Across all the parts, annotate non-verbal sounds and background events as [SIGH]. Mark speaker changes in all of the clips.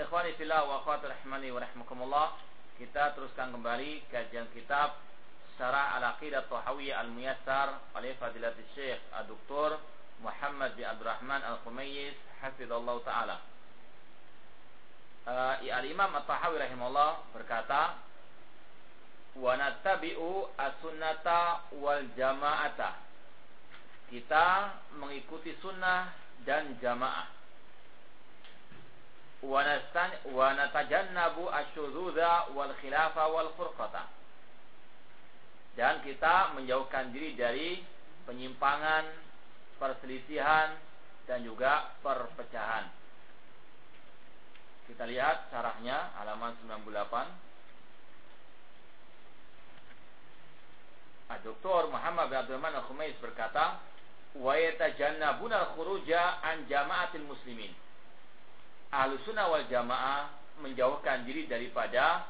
Speaker 1: Ikhwani fillah wa akhwat rahmani wa rahmakumullah. Kita teruskan kembali kajian kitab Syarah Al-Aqidah Tahawiyah Al-Muyassar oleh Fadilatul Syekh Ad-Doktor Muhammad bin Abdurrahman Al-Khumayyiz hafizallahu taala. Uh, Al-Imam At-Tahawi rahimahullah berkata, "Wa nattabi'u as-sunnata wal jama'ata." Kita mengikuti sunnah dan jamaah wa natajannabu asyudzudza wal. Dan kita menjauhkan diri dari penyimpangan, perselisihan dan juga perpecahan. Kita lihat syarahnya halaman 98. Dr. Muhammad bin Abdurrahman Al-Khumais berkata, "Wa yatajannabuna al-khuruja an jama'atil muslimin." Ahlu sunnah wal jamaah menjauhkan diri daripada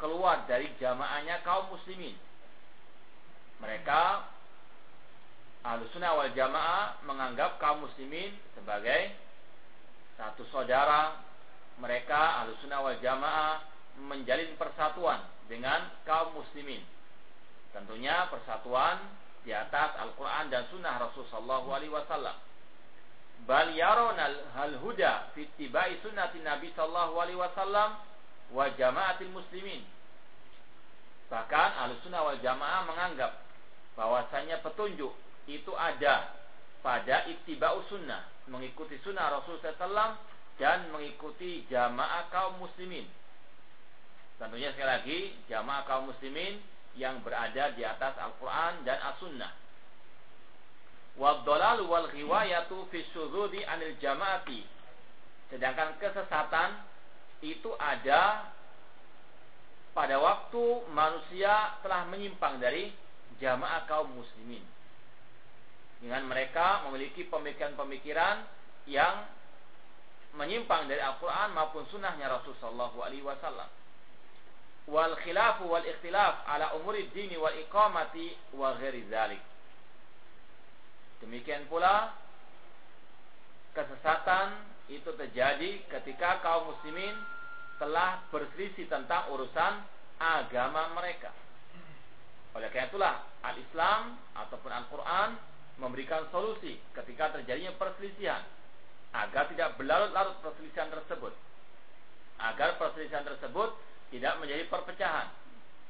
Speaker 1: keluar dari jamaahnya kaum muslimin. Mereka ahlu sunnah wal jamaah menganggap kaum muslimin sebagai satu saudara. Mereka ahlu sunnah wal jamaah menjalin persatuan dengan kaum muslimin. Tentunya persatuan di atas Al-Quran dan Sunnah Rasulullah SAW bal yaronal hal huda fi ittiba'i sunnati Nabi sallallahu alaihi wasallam wa jama'atil muslimin. Bahkan Ahlussunnah wal Jamaah menganggap bahwasanya petunjuk itu ada pada ittiba'u sunnah, mengikuti sunnah Rasul SAW dan mengikuti jamaah kaum muslimin. Tentunya sekali lagi jamaah kaum muslimin yang berada di atas Al-Quran dan As-Sunnah Wadolal wal ghiwayatu fi syududi anil jama'ati. Sedangkan kesesatan itu ada pada waktu manusia telah menyimpang dari jamaah kaum muslimin. Dengan mereka memiliki pemikiran-pemikiran yang menyimpang dari Al-Quran maupun sunnahnya Rasulullah SAW. Wal khilafu wal ikhtilaf ala umuri dini wal iqamati wa ghairi Demikian pula kesesatan itu terjadi ketika kaum muslimin telah berselisih tentang urusan agama mereka. Oleh karena itulah Al-Islam ataupun Al-Quran memberikan solusi ketika terjadinya perselisihan agar tidak berlarut-larut perselisihan tersebut. Agar perselisihan tersebut tidak menjadi perpecahan.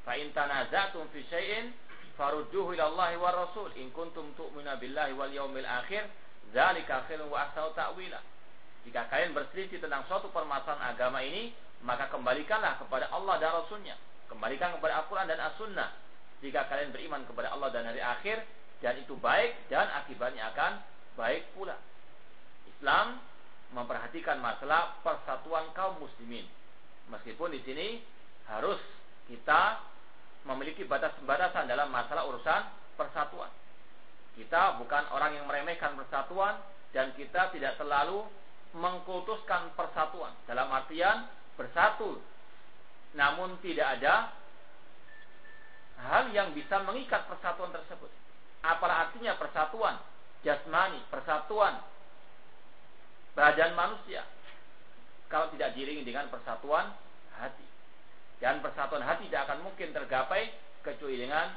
Speaker 1: Fa in fi syai'in farudduhu ila Allah wa Rasul in kuntum tu'minu billahi wal yaumil akhir zalika khairun wa ahsanu ta'wila. Jika kalian berselisih tentang suatu permasalahan agama ini, maka kembalikanlah kepada Allah dan Rasulnya. Kembalikan kepada Al-Quran dan As-Sunnah. Jika kalian beriman kepada Allah dan hari akhir, dan itu baik dan akibatnya akan baik pula. Islam memperhatikan masalah persatuan kaum muslimin. Meskipun di sini harus kita memiliki batas-batasan dalam masalah urusan persatuan. Kita bukan orang yang meremehkan persatuan dan kita tidak selalu mengkultuskan persatuan dalam artian bersatu namun tidak ada hal yang bisa mengikat persatuan tersebut. Apa artinya persatuan jasmani, persatuan badan manusia kalau tidak diiringi dengan persatuan hati. Dan persatuan hati tidak akan mungkin tergapai kecuali dengan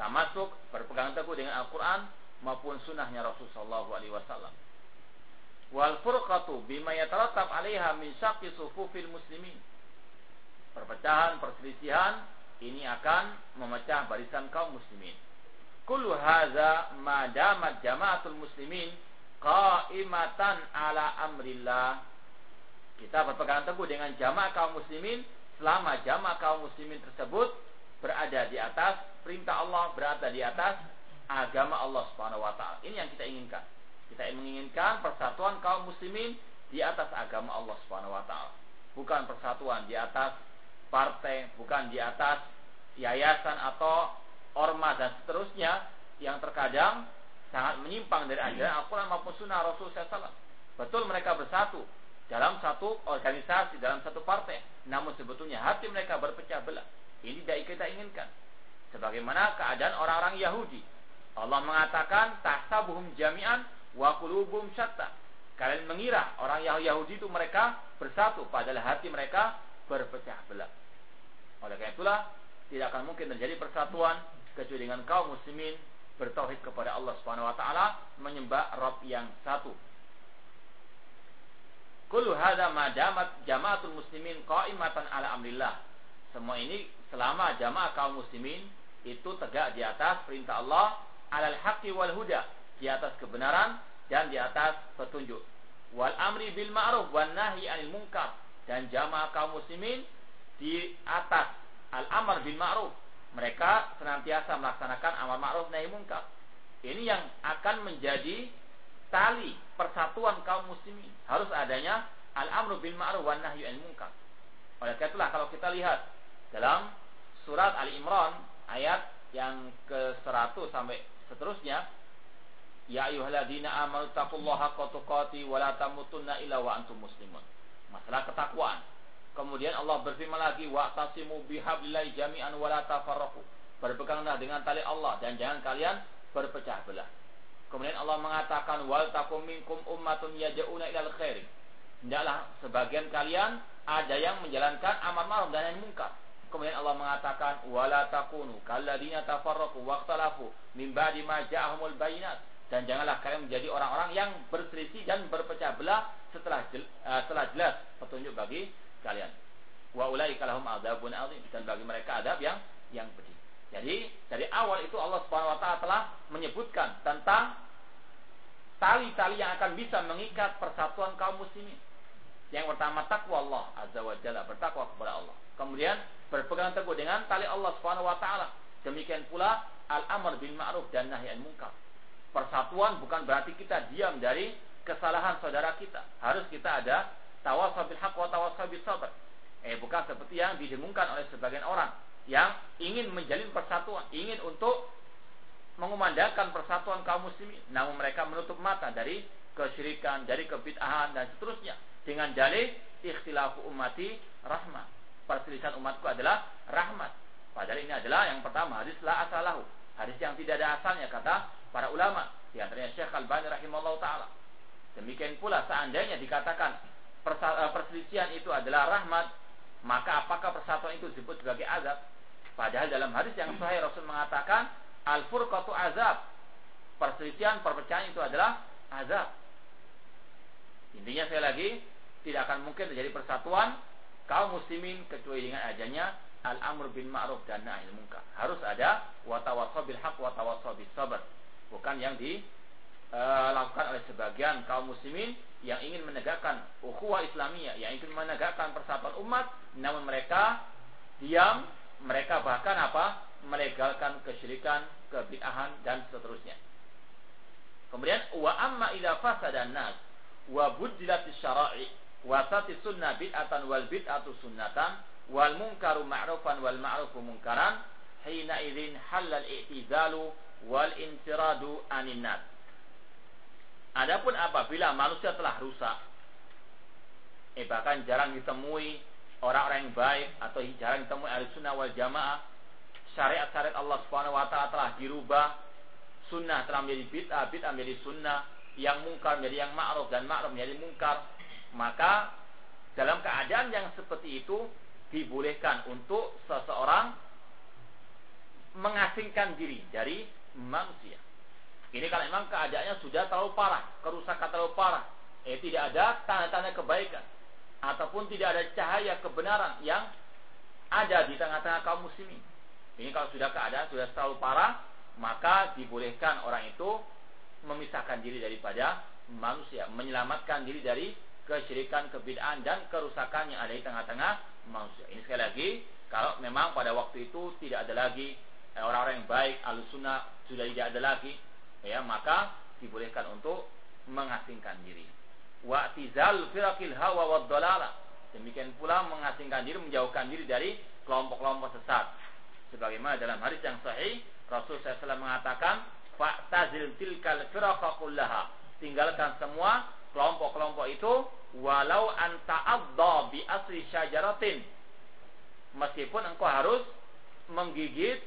Speaker 1: tamasuk, berpegang teguh dengan Al-Quran maupun sunnahnya Rasulullah SAW. Wal furqatu bima yatarattab alaiha min syaqqi sufufil muslimin. perpecahan, perselisihan ini akan memecah barisan kaum muslimin. Kullu hadza ma damat jama'atul muslimin qaimatan ala amrillah. Kita berpegang teguh dengan jamaah kaum muslimin selama jamaah kaum muslimin tersebut berada di atas perintah Allah, berada di atas agama Allah Subhanahu wa taala. Ini yang kita inginkan. Kita menginginkan persatuan kaum muslimin di atas agama Allah Subhanahu wa taala. Bukan persatuan di atas partai, bukan di atas yayasan atau ormas dan seterusnya yang terkadang sangat menyimpang dari ajaran Al-Quran maupun Sunnah Rasul SAW. Betul mereka bersatu dalam satu organisasi, dalam satu partai. Namun sebetulnya hati mereka berpecah belah. Ini tidak kita inginkan. Sebagaimana keadaan orang-orang Yahudi. Allah mengatakan tahsabuhum jami'an wa qulubuhum syatta. Kalian mengira orang Yahudi itu mereka bersatu padahal hati mereka berpecah belah. Oleh karena itulah tidak akan mungkin terjadi persatuan kecuali dengan kaum muslimin bertauhid kepada Allah Subhanahu wa taala, menyembah Rabb yang satu. Kullu hadza ma damat jamaatul muslimin qa'imatan ala amrillah. Semua ini selama jamaah kaum muslimin itu tegak di atas perintah Allah alal haqqi wal huda, di atas kebenaran dan di atas petunjuk. Wal amri bil ma'ruf wan nahyi 'anil munkar dan jamaah kaum muslimin di atas al amr bil ma'ruf. Mereka senantiasa melaksanakan amar ma'ruf nahi munkar. Ini yang akan menjadi tali persatuan kaum muslimin harus adanya al-amru bil ma'ruf wan nahyu anil munkar. Oleh karena itulah kalau kita lihat dalam surat Ali Imran ayat yang ke-100 sampai seterusnya Ya ayyuhalladzina amanu taqullaha haqqa tuqati wa la tamutunna illa wa antum muslimun. Masalah ketakwaan. Kemudian Allah berfirman lagi wa tasimu bihablillahi jami'an wa la tafarraqu. Berpeganglah dengan tali Allah dan jangan kalian berpecah belah. Kemudian Allah mengatakan wal takum minkum ummatun yaj'una ilal khairi. Hendaklah sebagian kalian ada yang menjalankan amar ma'ruf dan nahi munkar. Kemudian Allah mengatakan wala takunu kalladzina tafarraqu waqtalafu min ba'di ma ja'ahumul bayinat dan janganlah kalian menjadi orang-orang yang berselisih dan berpecah belah setelah uh, setelah jelas petunjuk bagi kalian. Wa ulaika lahum adzabun adzim dan bagi mereka adab yang yang pedih. Jadi dari awal itu Allah Subhanahu wa taala telah menyebutkan tentang tali-tali yang akan bisa mengikat persatuan kaum muslimin. Yang pertama takwa Allah azza wa jalla, bertakwa kepada Allah. Kemudian berpegang teguh dengan tali Allah Subhanahu wa taala. Demikian pula al-amr bil ma'ruf dan nahi anil munkar. Persatuan bukan berarti kita diam dari kesalahan saudara kita. Harus kita ada tawassul bil haqq wa tawassul bis sabr. Eh bukan seperti yang didengungkan oleh sebagian orang yang ingin menjalin persatuan, ingin untuk mengumandangkan persatuan kaum muslimin, namun mereka menutup mata dari kesyirikan, dari kebid'ahan dan seterusnya dengan dalih ikhtilafu ummati rahmat. Perselisihan umatku adalah rahmat. Padahal ini adalah yang pertama hadis la asalahu, hadis yang tidak ada asalnya kata para ulama, di antaranya Syekh Al-Bani rahimahullah taala. Demikian pula seandainya dikatakan eh, perselisihan itu adalah rahmat, maka apakah persatuan itu disebut sebagai azab? Padahal dalam hadis yang sahih Rasul mengatakan al-furqatu azab. Perselisihan, perpecahan itu adalah azab. Intinya saya lagi tidak akan mungkin terjadi persatuan kaum muslimin kecuali dengan adanya al-amr bin ma'ruf dan nahi munkar. Harus ada wa tawassaw bil haqq wa tawassaw bis sabr. Bukan yang dilakukan oleh sebagian kaum muslimin yang ingin menegakkan ukhuwah Islamiyah, yang ingin menegakkan persatuan umat, namun mereka diam mereka bahkan apa? melegalkan kesyirikan, kebid'ahan dan seterusnya. Kemudian wa amma idza fasada nas wa buddilatis syara'i wa sati sunnah bid'atan wal bid'atu sunnatan wal munkaru ma'rufan wal ma'rufu munkaran hina idzin halal i'tizalu wal infiradu anin nas. Adapun apabila manusia telah rusak eh bahkan jarang ditemui orang-orang yang baik atau jarang ditemui ahli sunnah wal jamaah syariat-syariat Allah subhanahu wa ta'ala telah dirubah. Sunnah telah menjadi bid'ah bid'ah menjadi sunnah. Yang mungkar menjadi yang ma'ruf dan ma'ruf menjadi mungkar. Maka dalam keadaan yang seperti itu dibolehkan untuk seseorang mengasingkan diri dari manusia. Ini kalau memang keadaannya sudah terlalu parah, kerusakan terlalu parah, eh tidak ada tanda-tanda kebaikan ataupun tidak ada cahaya kebenaran yang ada di tengah-tengah kaum muslimin. Ini kalau sudah keadaan sudah terlalu parah, maka dibolehkan orang itu memisahkan diri daripada manusia, menyelamatkan diri dari kesyirikan, kebid'ahan dan kerusakan yang ada di tengah-tengah manusia. Ini sekali lagi, kalau memang pada waktu itu tidak ada lagi eh, orang-orang yang baik, alusuna sudah tidak ada lagi, ya maka dibolehkan untuk mengasingkan diri. Wa tizal firakil hawa wa. Demikian pula mengasingkan diri, menjauhkan diri dari kelompok-kelompok sesat. Sebagaimana dalam hadis yang sahih, Rasul SAW mengatakan, Fa'tazil tilkal kullaha. Tinggalkan semua kelompok-kelompok itu walau anta adda bi asli syajaratin meskipun engkau harus menggigit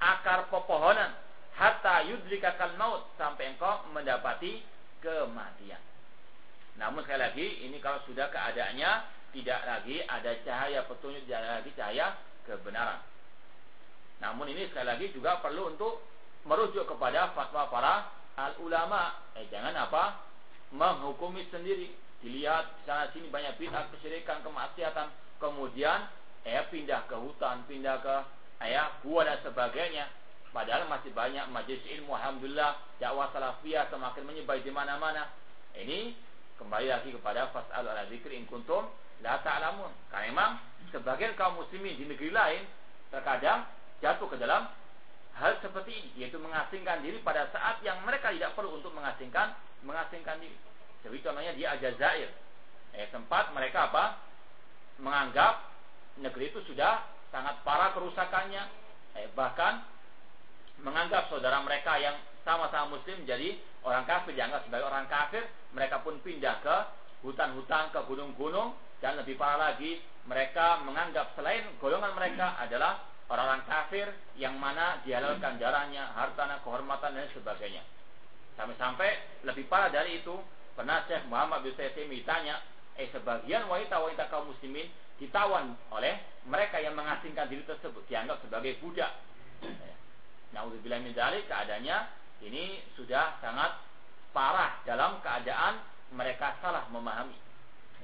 Speaker 1: akar pepohonan hatta yudrikakal maut sampai engkau mendapati kematian. Namun sekali lagi ini kalau sudah keadaannya tidak lagi ada cahaya petunjuk, tidak lagi cahaya kebenaran. Namun ini sekali lagi juga perlu untuk merujuk kepada fatwa para al ulama. Eh jangan apa? Menghukumi sendiri. Dilihat sana sini banyak bid'ah kesyirikan kemaksiatan. Kemudian eh pindah ke hutan pindah ke eh gua dan sebagainya. Padahal masih banyak majelis ilmu alhamdulillah dakwah salafiyah semakin menyebar di mana-mana. Ini kembali lagi kepada fasal ala zikr in kuntum la ta'lamun karena memang sebagian kaum muslimin di negeri lain terkadang jatuh ke dalam hal seperti ini yaitu mengasingkan diri pada saat yang mereka tidak perlu untuk mengasingkan mengasingkan diri jadi contohnya di Aljazair. Eh, tempat mereka apa? Menganggap negeri itu sudah sangat parah kerusakannya. Eh, bahkan menganggap saudara mereka yang sama-sama muslim jadi orang kafir dianggap sebagai orang kafir. Mereka pun pindah ke hutan-hutan, ke gunung-gunung. Dan lebih parah lagi, mereka menganggap selain golongan mereka adalah orang-orang kafir yang mana dihalalkan darahnya, hartanya, kehormatan dan sebagainya. Sampai-sampai lebih parah dari itu, Pernah Muhammad bin Sayyid ditanya, eh sebagian wanita-wanita kaum muslimin ditawan oleh mereka yang mengasingkan diri tersebut dianggap sebagai budak. Nah, untuk bilang keadaannya ini sudah sangat parah dalam keadaan mereka salah memahami.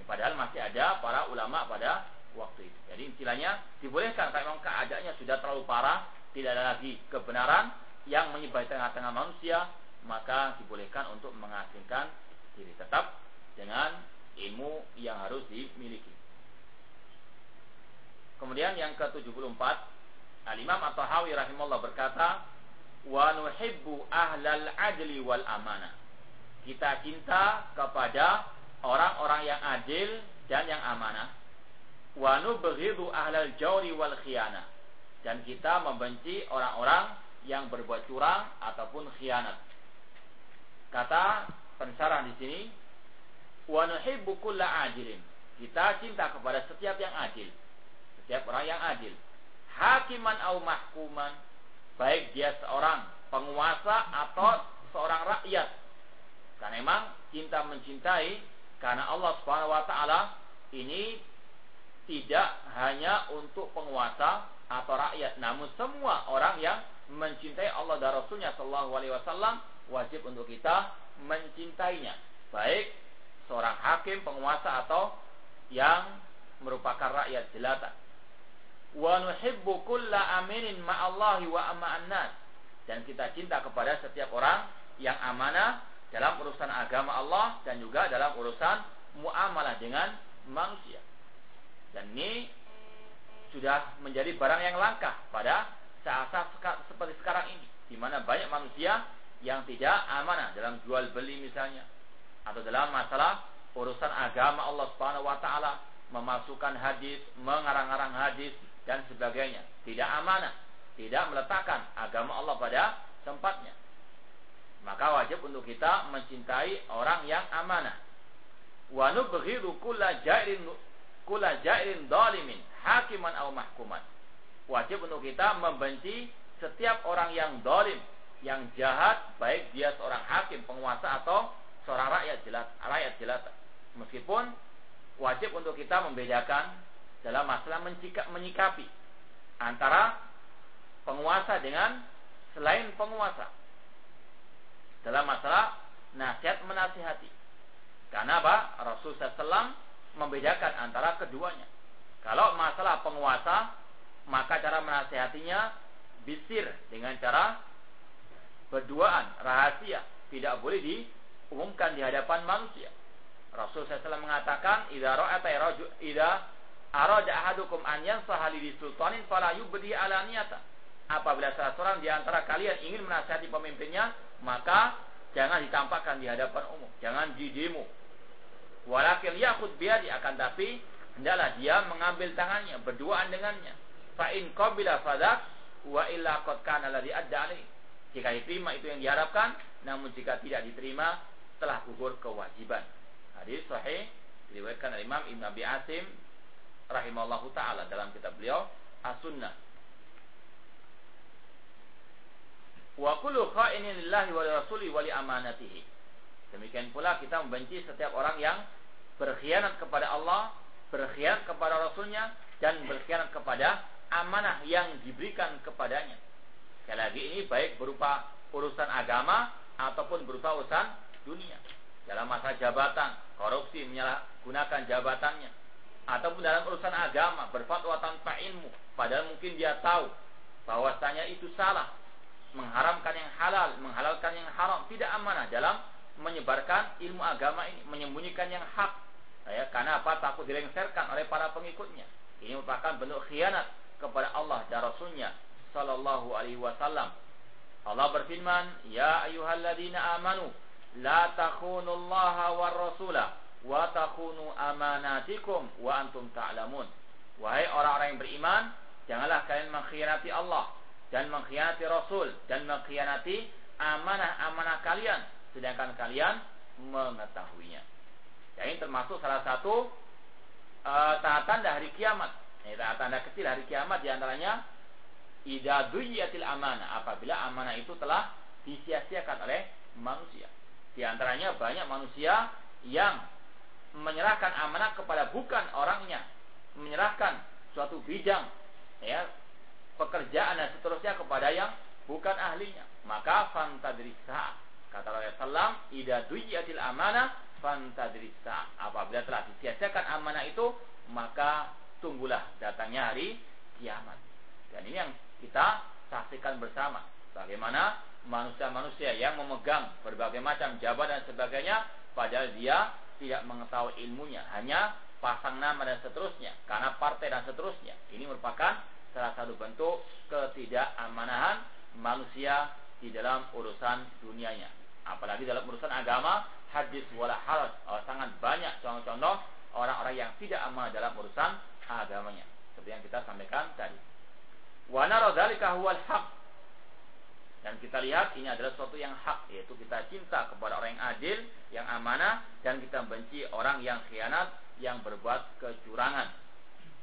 Speaker 1: Padahal masih ada para ulama pada waktu itu. Jadi istilahnya dibolehkan kalau memang keadaannya sudah terlalu parah, tidak ada lagi kebenaran yang menyebar tengah-tengah manusia, maka dibolehkan untuk mengasingkan diri tetap dengan ilmu yang harus dimiliki. Kemudian yang ke-74 Al-Imam At-Tahawi rahimahullah berkata wa nuhibbu ahlal adli wal amanah. Kita cinta kepada orang-orang yang adil dan yang amanah. Wa nubghidu ahlal jawri wal khiyana. Dan kita membenci orang-orang yang berbuat curang ataupun khianat. Kata pensarah di sini wa nuhibbu kulla adilin. Kita cinta kepada setiap yang adil. Setiap orang yang adil. Hakiman au mahkuman. Baik dia seorang penguasa atau seorang rakyat. Karena memang cinta mencintai karena Allah Subhanahu wa taala ini tidak hanya untuk penguasa atau rakyat, namun semua orang yang mencintai Allah dan Rasulnya Shallallahu Alaihi Wasallam wajib untuk kita mencintainya. Baik seorang hakim, penguasa atau yang merupakan rakyat jelata. Wa nuhibbu kulla aminin ma'allahi wa ma'an nas. Dan kita cinta kepada setiap orang yang amanah dalam urusan agama Allah dan juga dalam urusan muamalah dengan manusia. Dan ini sudah menjadi barang yang langka pada saat-saat seperti sekarang ini, di mana banyak manusia yang tidak amanah dalam jual beli misalnya atau dalam masalah urusan agama Allah Subhanahu wa taala, memasukkan hadis, mengarang-arang hadis dan sebagainya. Tidak amanah, tidak meletakkan agama Allah pada tempatnya. Maka wajib untuk kita mencintai orang yang amanah. Wa nubghidu kulla jairin kulla jairin dalimin hakiman aw mahkuman. Wajib untuk kita membenci setiap orang yang dolim, yang jahat baik dia seorang hakim penguasa atau seorang rakyat jelas rakyat jelata meskipun wajib untuk kita membedakan dalam masalah menyikapi antara penguasa dengan selain penguasa. Dalam masalah nasihat menasihati. Karena apa? Rasul SAW membedakan antara keduanya. Kalau masalah penguasa maka cara menasehatinya bisir dengan cara berduaan, rahasia, tidak boleh diumumkan di hadapan manusia. Rasul SAW mengatakan, "Idza ra'ata idza arada ahadukum an yansaha li sultanin fala yubdi alaniyata." Apabila salah seorang di antara kalian ingin menasihati pemimpinnya, maka jangan ditampakkan di hadapan umum, jangan di demo. Walakin yakhud biadi akan tapi hendaklah dia mengambil tangannya, berduaan dengannya. Fa in qabila fadak wa illa qad kana alladhi adda Jika diterima itu yang diharapkan, namun jika tidak diterima telah gugur kewajiban. Hadis sahih diriwayatkan oleh Imam Ibn Abi Asim rahimallahu taala dalam kitab beliau As-Sunnah. Wa kullu kha'inin lillahi wa rasuli wa li amanatihi. Demikian pula kita membenci setiap orang yang berkhianat kepada Allah, berkhianat kepada Rasulnya, dan berkhianat kepada amanah yang diberikan kepadanya. Sekali lagi ini baik berupa urusan agama ataupun berupa urusan dunia. Dalam masa jabatan, korupsi menyalahgunakan jabatannya ataupun dalam urusan agama berfatwa tanpa ilmu. Padahal mungkin dia tahu bahwasanya itu salah. Mengharamkan yang halal menghalalkan yang haram. Tidak amanah dalam menyebarkan ilmu agama ini menyembunyikan yang hak. Ya, karena apa? Takut dilengserkan oleh para pengikutnya. Ini merupakan bentuk khianat kepada Allah dan Rasulnya Sallallahu Alaihi Wasallam. Allah berfirman Ya ayuhalladzina amanu La takhunullaha war rasulah wa takhunu amanatikum wa antum ta'lamun. Wahai orang-orang yang beriman, janganlah kalian mengkhianati Allah dan mengkhianati Rasul dan mengkhianati amanah-amanah kalian sedangkan kalian mengetahuinya. Ya, ini termasuk salah satu uh, tanda-tanda hari kiamat. Ini tanda-tanda kecil hari kiamat di antaranya idza duyiyatil amanah apabila amanah itu telah disia-siakan oleh manusia. Di antaranya banyak manusia yang menyerahkan amanah kepada bukan orangnya, menyerahkan suatu bidang ya pekerjaan dan seterusnya kepada yang bukan ahlinya. Maka fantadrisa kata Rasulullah SAW, ida duyatil amanah fantadrisa. Apabila telah disia-siakan amanah itu, maka tunggulah datangnya hari kiamat. Dan ini yang kita saksikan bersama. Bagaimana manusia-manusia yang memegang berbagai macam jabatan dan sebagainya, padahal dia tidak mengetahui ilmunya, hanya pasang nama dan seterusnya, karena partai dan seterusnya. Ini merupakan salah satu bentuk ketidakamanan manusia di dalam urusan dunianya. Apalagi dalam urusan agama, hadis wala haraj. Oh, sangat banyak contoh-contoh orang-orang yang tidak amanah dalam urusan agamanya. Seperti yang kita sampaikan tadi. Wa huwal haq dan kita lihat ini adalah sesuatu yang hak, yaitu kita cinta kepada orang yang adil, yang amanah, dan kita benci orang yang khianat, yang berbuat kecurangan.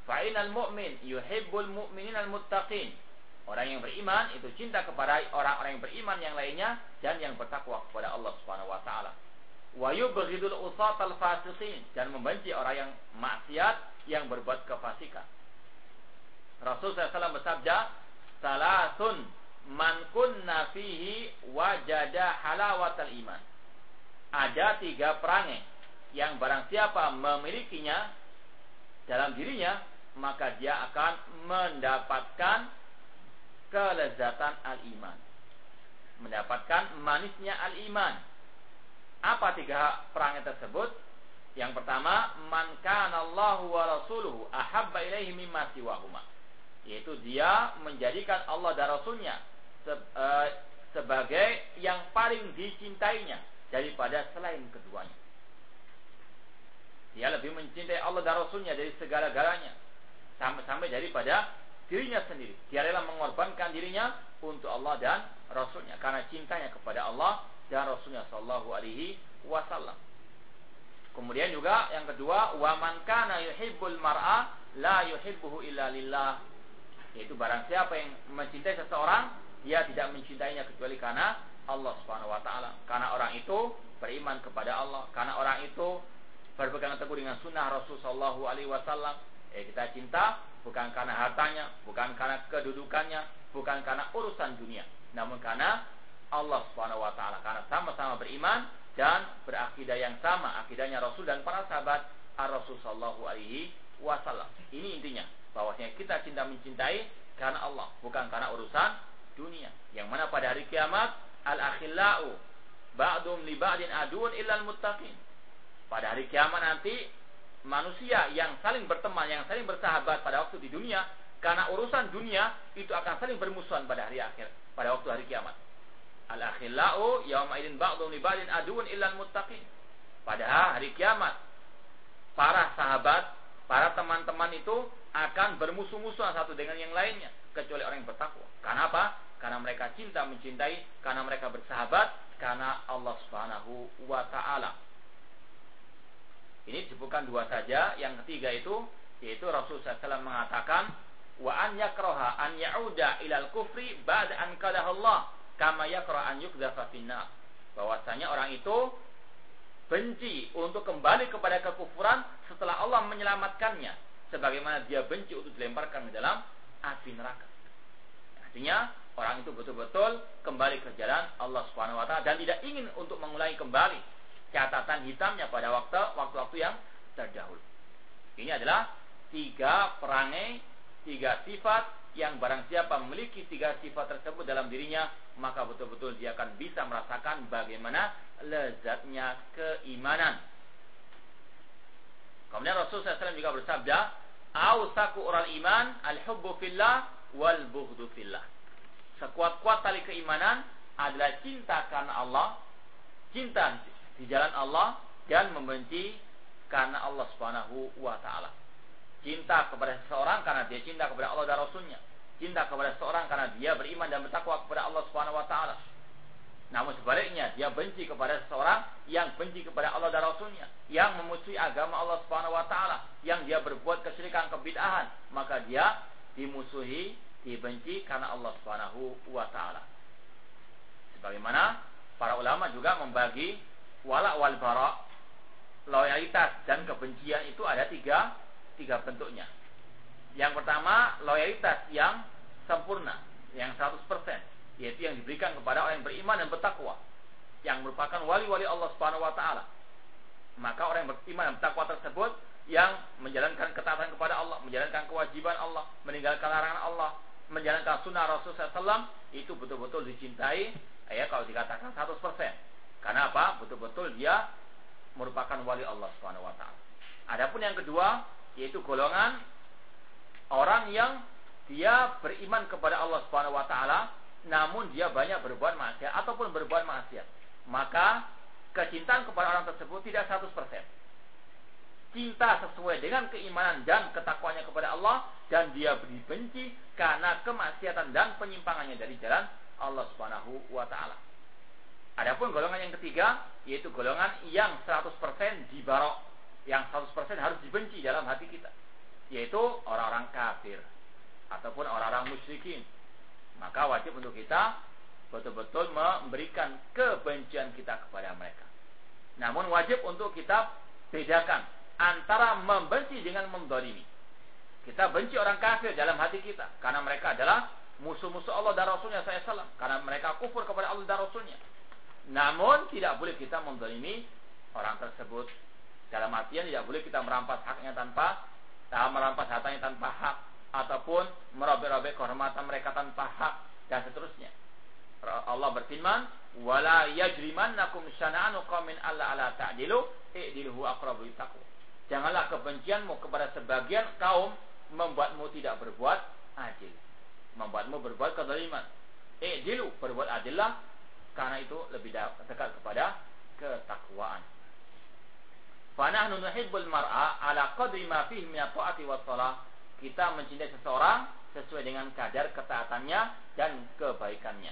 Speaker 1: Fa'inal mu'min yuhibbul mu'minin al-muttaqin. Orang yang beriman itu cinta kepada orang-orang yang beriman yang lainnya dan yang bertakwa kepada Allah Subhanahu wa taala. Wa yubghidul usatal fasiqin dan membenci orang yang maksiat yang berbuat kefasikan. Rasul SAW bersabda, "Salasun man kunna fihi wajada halawatal iman. Ada tiga perangai yang barang siapa memilikinya dalam dirinya maka dia akan mendapatkan kelezatan al-iman. Mendapatkan manisnya al-iman. Apa tiga perangai tersebut? Yang pertama, man kana Allahu wa rasuluhu ahabba ilaihi mimma siwahuma. Yaitu dia menjadikan Allah dan Rasulnya se, uh, sebagai yang paling dicintainya daripada selain keduanya. Dia lebih mencintai Allah dan Rasulnya dari segala-galanya. Sampai-sampai daripada dirinya sendiri. Dia rela mengorbankan dirinya untuk Allah dan Rasulnya. Karena cintanya kepada Allah dan Rasulnya Sallallahu Alaihi Wasallam. Kemudian juga yang kedua, waman kana yuhibbul mar'a la yuhibbuhu illa lillah. Yaitu barang siapa yang mencintai seseorang, dia tidak mencintainya kecuali karena Allah Subhanahu wa taala. Karena orang itu beriman kepada Allah, karena orang itu berpegang teguh dengan sunnah Rasul sallallahu alaihi wasallam. Eh kita cinta bukan karena hartanya, bukan karena kedudukannya, bukan karena urusan dunia, namun karena Allah Subhanahu wa taala. Karena sama-sama beriman dan berakidah yang sama, akidahnya Rasul dan para sahabat Ar-Rasul sallallahu alaihi wasallam. Ini intinya. bahwasanya kita cinta mencintai karena Allah, bukan karena urusan dunia. Yang mana pada hari kiamat al-akhillau ba'dum li ba'din adun illal muttaqin. Pada hari kiamat nanti manusia yang saling berteman, yang saling bersahabat pada waktu di dunia karena urusan dunia itu akan saling bermusuhan pada hari akhir, pada waktu hari kiamat. Al-akhillau yawma idin ba'dum li ba'din adun illal muttaqin. Pada hari kiamat para sahabat, para teman-teman itu akan bermusuh-musuhan satu dengan yang lainnya kecuali orang yang bertakwa. Karena apa? Karena mereka cinta mencintai, karena mereka bersahabat, karena Allah Subhanahu wa taala. Ini disebutkan dua saja. Yang ketiga itu yaitu Rasul SAW mengatakan wa an yakraha an ya'uda ilal kufri ba'da an Allah kama yakraha an yukdhafa finnar. Bahwasanya orang itu benci untuk kembali kepada kekufuran setelah Allah menyelamatkannya sebagaimana dia benci untuk dilemparkan ke dalam api neraka. Artinya orang itu betul-betul kembali ke jalan Allah Subhanahu wa taala dan tidak ingin untuk mengulangi kembali catatan hitamnya pada waktu waktu-waktu yang terdahulu. Ini adalah tiga perangai, tiga sifat yang barang siapa memiliki tiga sifat tersebut dalam dirinya, maka betul-betul dia akan bisa merasakan bagaimana lezatnya keimanan. Kemudian Rasulullah SAW juga bersabda, "Ausaku oral iman al-hubbu fillah wal bughdu fillah." Sekuat-kuat tali keimanan adalah cinta karena Allah, cinta di jalan Allah dan membenci karena Allah Subhanahu wa taala. Cinta kepada seseorang karena dia cinta kepada Allah dan Rasulnya. Cinta kepada seseorang karena dia beriman dan bertakwa kepada Allah Subhanahu wa taala namun sebaliknya dia benci kepada seseorang yang benci kepada Allah dan Rasulnya, yang memusuhi agama Allah Subhanahu wa taala, yang dia berbuat kesyirikan kebid'ahan, maka dia dimusuhi, dibenci karena Allah Subhanahu wa taala. Sebagaimana para ulama juga membagi wala wal bara loyalitas dan kebencian itu ada tiga tiga bentuknya. Yang pertama loyalitas yang sempurna, yang 100% yaitu yang diberikan kepada orang yang beriman dan bertakwa yang merupakan wali-wali Allah Subhanahu wa taala. Maka orang yang beriman dan bertakwa tersebut yang menjalankan ketaatan kepada Allah, menjalankan kewajiban Allah, meninggalkan larangan Allah, menjalankan sunnah Rasulullah SAW itu betul-betul dicintai ya kalau dikatakan 100%. Karena apa? Betul-betul dia merupakan wali Allah Subhanahu wa taala. Adapun yang kedua yaitu golongan orang yang dia beriman kepada Allah Subhanahu wa taala namun dia banyak berbuat maksiat ataupun berbuat maksiat, maka kecintaan kepada orang tersebut tidak 100%. Cinta sesuai dengan keimanan dan ketakwanya kepada Allah dan dia dibenci karena kemaksiatan dan penyimpangannya dari jalan Allah Subhanahu wa taala. Adapun golongan yang ketiga yaitu golongan yang 100% dibarok, yang 100% harus dibenci dalam hati kita, yaitu orang-orang kafir ataupun orang-orang musyrikin maka wajib untuk kita betul-betul memberikan kebencian kita kepada mereka. Namun wajib untuk kita bedakan antara membenci dengan mendolimi. Kita benci orang kafir dalam hati kita karena mereka adalah musuh-musuh Allah dan Rasulnya saya salam karena mereka kufur kepada Allah dan Rasulnya. Namun tidak boleh kita mendolimi orang tersebut dalam artian tidak boleh kita merampas haknya tanpa merampas hartanya tanpa hak ataupun merobek-robek kehormatan mereka tanpa hak dan seterusnya. Allah berfirman, "Wala yajrimannakum syana'anu qaumin alla ala ta'dilu, i'dilu aqrabu taqwa." Janganlah kebencianmu kepada sebagian kaum membuatmu tidak berbuat adil. Membuatmu berbuat kezaliman. I'dilu, berbuat adillah karena itu lebih dekat kepada ketakwaan. Fanahnu nuhibbul mar'a ala qadri ma fihi min was-salah kita mencintai seseorang sesuai dengan kadar ketaatannya dan kebaikannya.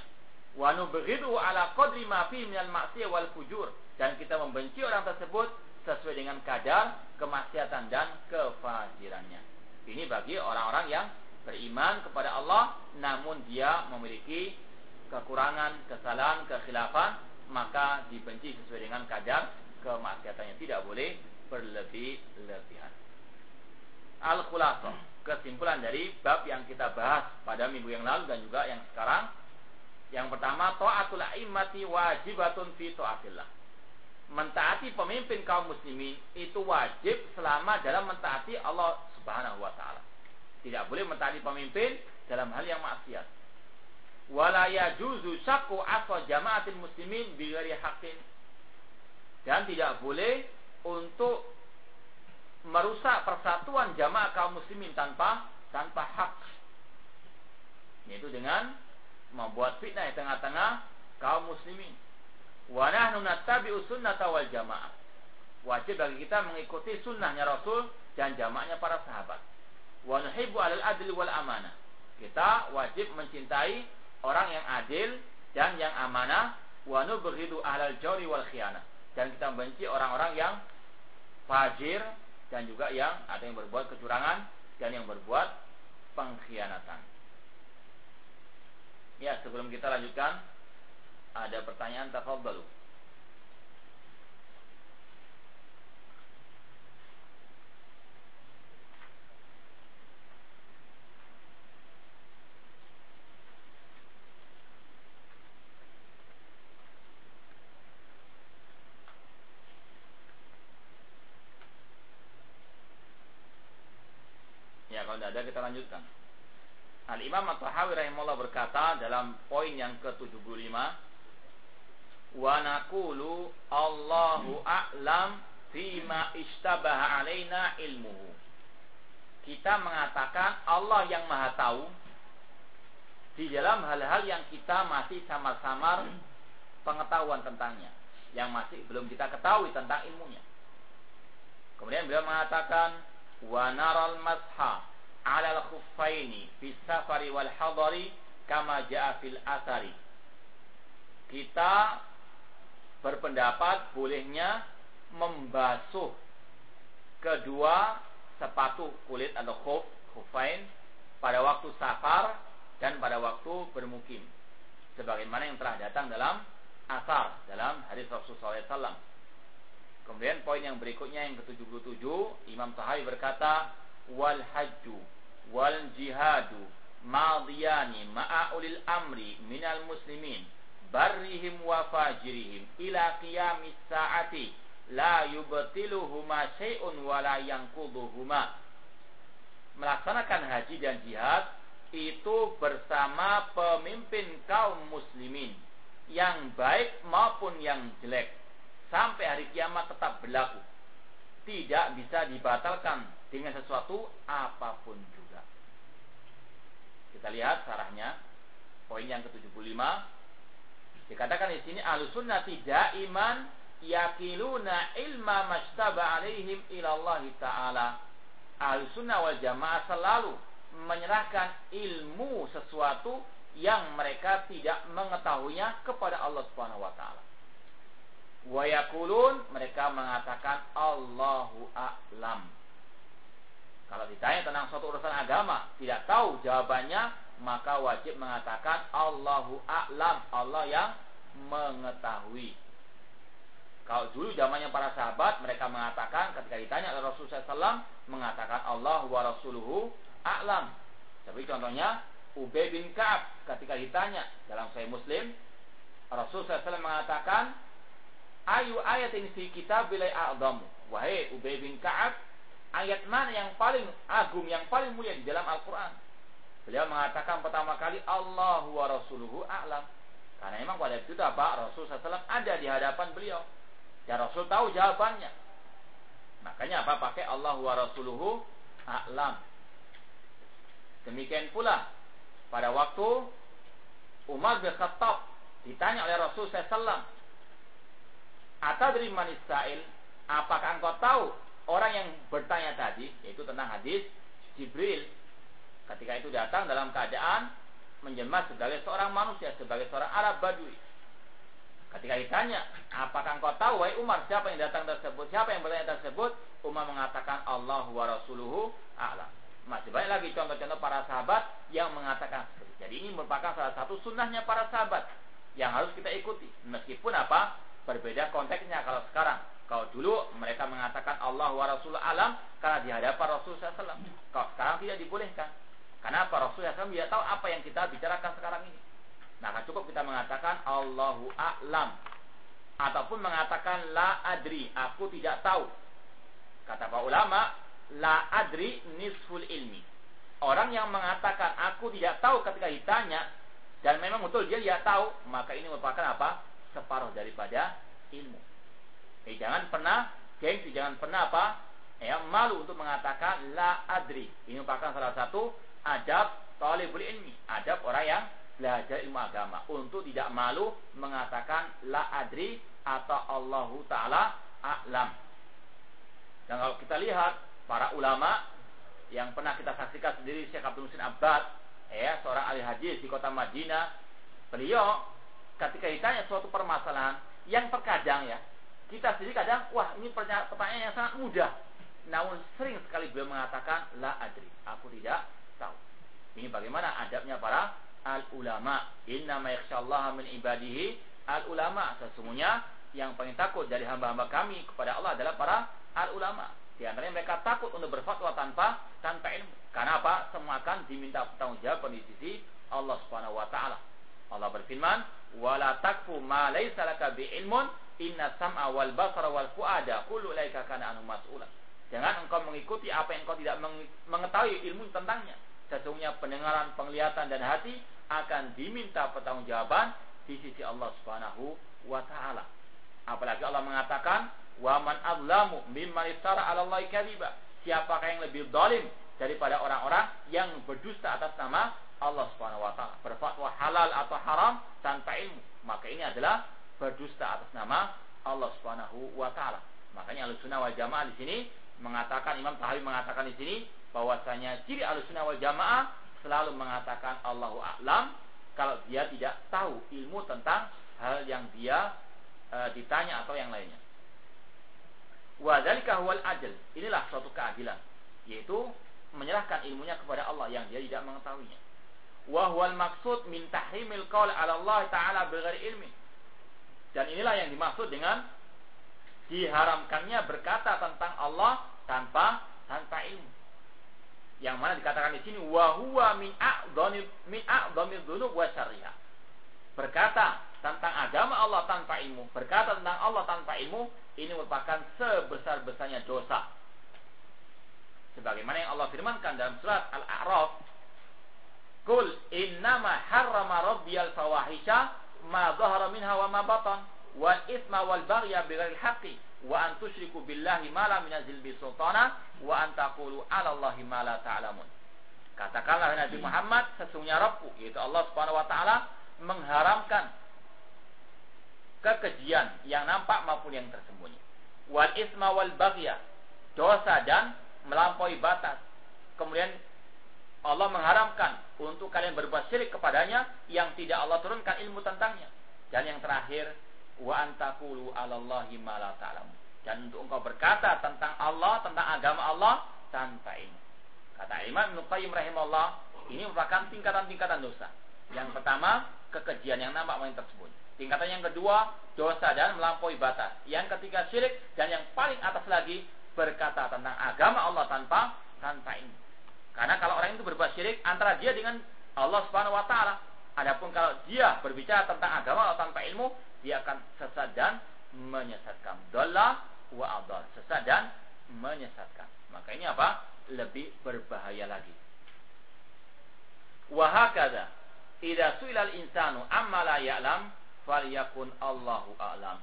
Speaker 1: Wa nubghidu ala qadri ma fi minal ma'siyah wal fujur dan kita membenci orang tersebut sesuai dengan kadar kemaksiatan dan kefajirannya. Ini bagi orang-orang yang beriman kepada Allah namun dia memiliki kekurangan, kesalahan, kekhilafan maka dibenci sesuai dengan kadar kemaksiatannya tidak boleh berlebih-lebihan. Al-Khulasah kesimpulan dari bab yang kita bahas pada minggu yang lalu dan juga yang sekarang. Yang pertama, ta'atul a'immati wajibatun fi ta'atillah. Mentaati pemimpin kaum muslimin itu wajib selama dalam mentaati Allah Subhanahu wa taala. Tidak boleh mentaati pemimpin dalam hal yang maksiat. Wala yajuzu asal jamaatil muslimin bigari hakin. Dan tidak boleh untuk merusak persatuan jamaah kaum muslimin tanpa tanpa hak. Yaitu dengan membuat fitnah di tengah-tengah kaum muslimin. Wa nahnu nattabi'u sunnata wal jamaah. Wajib bagi kita mengikuti sunnahnya Rasul dan jamaahnya para sahabat. Wa nuhibbu alal adli wal amanah. Kita wajib mencintai orang yang adil dan yang amanah. Wa nubghidu ahlal jawri wal khianah. Dan kita membenci orang-orang yang fajir dan juga yang ada yang berbuat kecurangan dan yang berbuat pengkhianatan. Ya, sebelum kita lanjutkan ada pertanyaan tafadhalu. Ya, kalau tidak ada kita lanjutkan. Al-Imam At-Tahawi rahimahullah berkata dalam poin yang ke-75 wa naqulu Allahu a'lam fima istabaha alaina ilmuhu. Kita mengatakan Allah yang Maha tahu di dalam hal-hal yang kita masih sama-sama pengetahuan tentangnya, yang masih belum kita ketahui tentang ilmunya. Kemudian beliau mengatakan wa naral masha 'ala al-khuffaini fi safari wal hadari kama ja'a fil asari. Kita berpendapat bolehnya membasuh kedua sepatu kulit atau khuf, khufain pada waktu safar dan pada waktu bermukim. Sebagaimana yang telah datang dalam asar dalam hadis Rasulullah SAW. Kemudian poin yang berikutnya yang ke-77, Imam Tahawi berkata, wal hajju wal jihadu madiyani ma'a ulil amri minal muslimin barrihim wa fajirihim ila qiyamis sa'ati la yubtiluhuma syai'un wa la yanquduhuma melaksanakan haji dan jihad itu bersama pemimpin kaum muslimin yang baik maupun yang jelek sampai hari kiamat tetap berlaku. Tidak bisa dibatalkan dengan sesuatu apa pun juga. Kita lihat sarahnya. Poin yang ke-75. Dikatakan di sini sunnah tidak iman yakiluna ilma mashtaba alaihim ilallah ta'ala. sunnah wal jamaah selalu menyerahkan ilmu sesuatu yang mereka tidak mengetahuinya kepada Allah Subhanahu wa taala. Wayakulun mereka mengatakan Allahu a'lam. Kalau ditanya tentang suatu urusan agama, tidak tahu jawabannya, maka wajib mengatakan Allahu a'lam, Allah yang mengetahui. Kalau dulu zamannya para sahabat, mereka mengatakan ketika ditanya oleh Rasulullah SAW, mengatakan Allah wa Rasuluhu a'lam. Seperti contohnya Ubay bin Ka'ab ketika ditanya dalam Sahih Muslim, Rasulullah SAW mengatakan, ayu ayat ini fi kitab bilai a'zamu. Wahai Ubay bin Ka'ab, ayat mana yang paling agung, yang paling mulia di dalam Al-Quran? Beliau mengatakan pertama kali Allah wa Rasuluhu a'lam. Karena memang pada itu apa? Rasul SAW ada di hadapan beliau. Dan Rasul tahu jawabannya. Makanya apa? Pakai Allah wa Rasuluhu a'lam. Demikian pula pada waktu Umar bin Khattab ditanya oleh Rasul SAW Atadri manis sa'il, apakah engkau tahu orang yang bertanya tadi, yaitu tentang hadis Jibril, ketika itu datang dalam keadaan menjelma sebagai seorang manusia, sebagai seorang Arab Badui. Ketika ditanya, apakah engkau tahu, wahai Umar, siapa yang datang tersebut, siapa yang bertanya tersebut, Umar mengatakan Allah wa Rasuluhu a'lam. Masih banyak lagi contoh-contoh para sahabat yang mengatakan Jadi ini merupakan salah satu sunnahnya para sahabat yang harus kita ikuti. Meskipun apa? Berbeda konteksnya kalau sekarang. Kalau dulu mereka mengatakan Allah wa Rasul alam karena di hadapan Rasul SAW. Kalau sekarang tidak dibolehkan. Kenapa Rasul SAW tidak tahu apa yang kita bicarakan sekarang ini. Maka cukup kita mengatakan Allahu a'lam. Ataupun mengatakan la adri, aku tidak tahu. Kata para ulama, la adri nisful ilmi. orang yang mengatakan aku tidak tahu ketika ditanya dan memang betul dia tidak tahu, maka ini merupakan apa? Separuh daripada ilmu. Eh, jangan pernah gengsi, jangan pernah apa? Ya, malu untuk mengatakan la adri. Ini merupakan salah satu adab talibul ilmi, adab orang yang belajar ilmu agama untuk tidak malu mengatakan la adri atau Allahu taala a'lam. Dan kalau kita lihat para ulama yang pernah kita saksikan sendiri Syekh Abdul Musin Abbad, ya, seorang ahli hadis di kota Madinah, beliau ketika ditanya suatu permasalahan yang terkadang ya, kita sendiri kadang, wah ini pertanyaan yang sangat mudah. Namun sering sekali beliau mengatakan, la adri, aku tidak. Ini bagaimana adabnya para al ulama. Inna ma yakhshallaha min ibadihi al ulama. Sesungguhnya yang paling takut dari hamba-hamba kami kepada Allah adalah para al ulama. Di antaranya mereka takut untuk berfatwa tanpa tanpa ilmu. Karena apa? Semua akan diminta pertanggungjawaban di sisi Allah Subhanahu wa taala. Allah berfirman, "Wala takfu ma laysa laka bi ilmun, inna sam'a wal basara wal fuada kullu ulaika kana anhu mas'ula." Jangan engkau mengikuti apa yang engkau tidak mengetahui ilmu tentangnya. Sesungguhnya pendengaran, penglihatan dan hati akan diminta pertanggungjawaban di sisi Allah Subhanahu wa taala. Apalagi Allah mengatakan, "Wa man adlamu mimman istara 'ala Allah kadhiba." Siapakah yang lebih zalim daripada orang-orang yang berdusta atas nama Allah Subhanahu wa taala, berfatwa halal atau haram tanpa ilmu. Maka ini adalah berdusta atas nama Allah Subhanahu wa taala. Makanya Ahlussunnah wal Jamaah di sini mengatakan Imam Tahawi mengatakan di sini bahwasanya ciri Ahlussunnah wal Jamaah selalu mengatakan Allahu a'lam kalau dia tidak tahu ilmu tentang hal yang dia e, ditanya atau yang lainnya. Wa huwal. Inilah suatu keadilan, yaitu menyerahkan ilmunya kepada Allah yang dia tidak mengetahuinya. Wa huwal maksud min tahrimil Allah taala bighairi ilmi. Dan inilah yang dimaksud dengan diharamkannya berkata tentang Allah tanpa tanpa ilmu. Yang mana dikatakan di sini wa huwa min a'dhami min a'dhami dzunub wa syariah. Berkata tentang agama Allah tanpa ilmu, berkata tentang Allah tanpa ilmu, ini merupakan sebesar-besarnya dosa. Sebagaimana yang Allah firmankan dalam surat Al-A'raf, "Qul innama harrama rabbiyal fawahisha ma dhahara minha wa ma batan wal itsma wal baghya bighairil haqqi wa an tusyriku billahi ma lam yunzil bi sultana wa an taqulu 'ala Allahi ma la ta'lamun. Katakanlah Nabi Muhammad sesungguhnya Rabbku yaitu Allah Subhanahu wa taala mengharamkan kekejian yang nampak maupun yang tersembunyi. Wal isma wal baghya dosa dan melampaui batas. Kemudian Allah mengharamkan untuk kalian berbuat syirik kepadanya yang tidak Allah turunkan ilmu tentangnya. Dan yang terakhir wa antakulu 'alallahi ma la ta'lamu. Dan untuk engkau berkata tentang Allah, tentang agama Allah tanpa ilmu. Kata Imam Ibnu Qayyim rahimahullah, ini merupakan tingkatan-tingkatan dosa. Yang pertama, kekejian yang nampak main tersebut. Tingkatan yang kedua, dosa dan melampaui batas. Yang ketiga, syirik. Dan yang paling atas lagi, berkata tentang agama Allah tanpa tanpa ilmu. Karena kalau orang itu berbuat syirik antara dia dengan Allah Subhanahu wa taala. Adapun kalau dia berbicara tentang agama Allah tanpa ilmu, dia akan sesat dan menyesatkan. Dolla wa adal. Sesat dan menyesatkan. Maka ini apa? Lebih berbahaya lagi. Wahakada. Idza su'ilal insanu amma la ya'lam falyakun Allahu a'lam.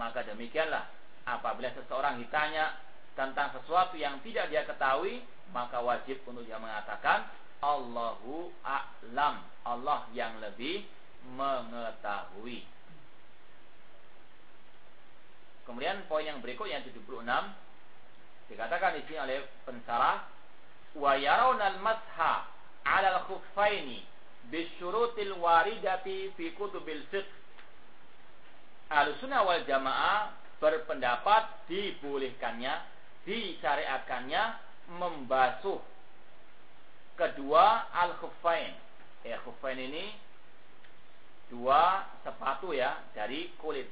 Speaker 1: Maka demikianlah apabila seseorang ditanya tentang sesuatu yang tidak dia ketahui, maka wajib untuk dia mengatakan Allahu a'lam. Allah yang lebih mengetahui. Kemudian poin yang berikutnya 76 dikatakan di sini oleh pensarah wa yarawna al-masha 'ala al-khuffaini bisyurutil waridati fi kutubil fiqh. Ahlussunnah wal Jamaah berpendapat dibolehkannya, disyariatkannya membasuh kedua al-khuffain. Ya, khuffain ini dua sepatu ya dari kulit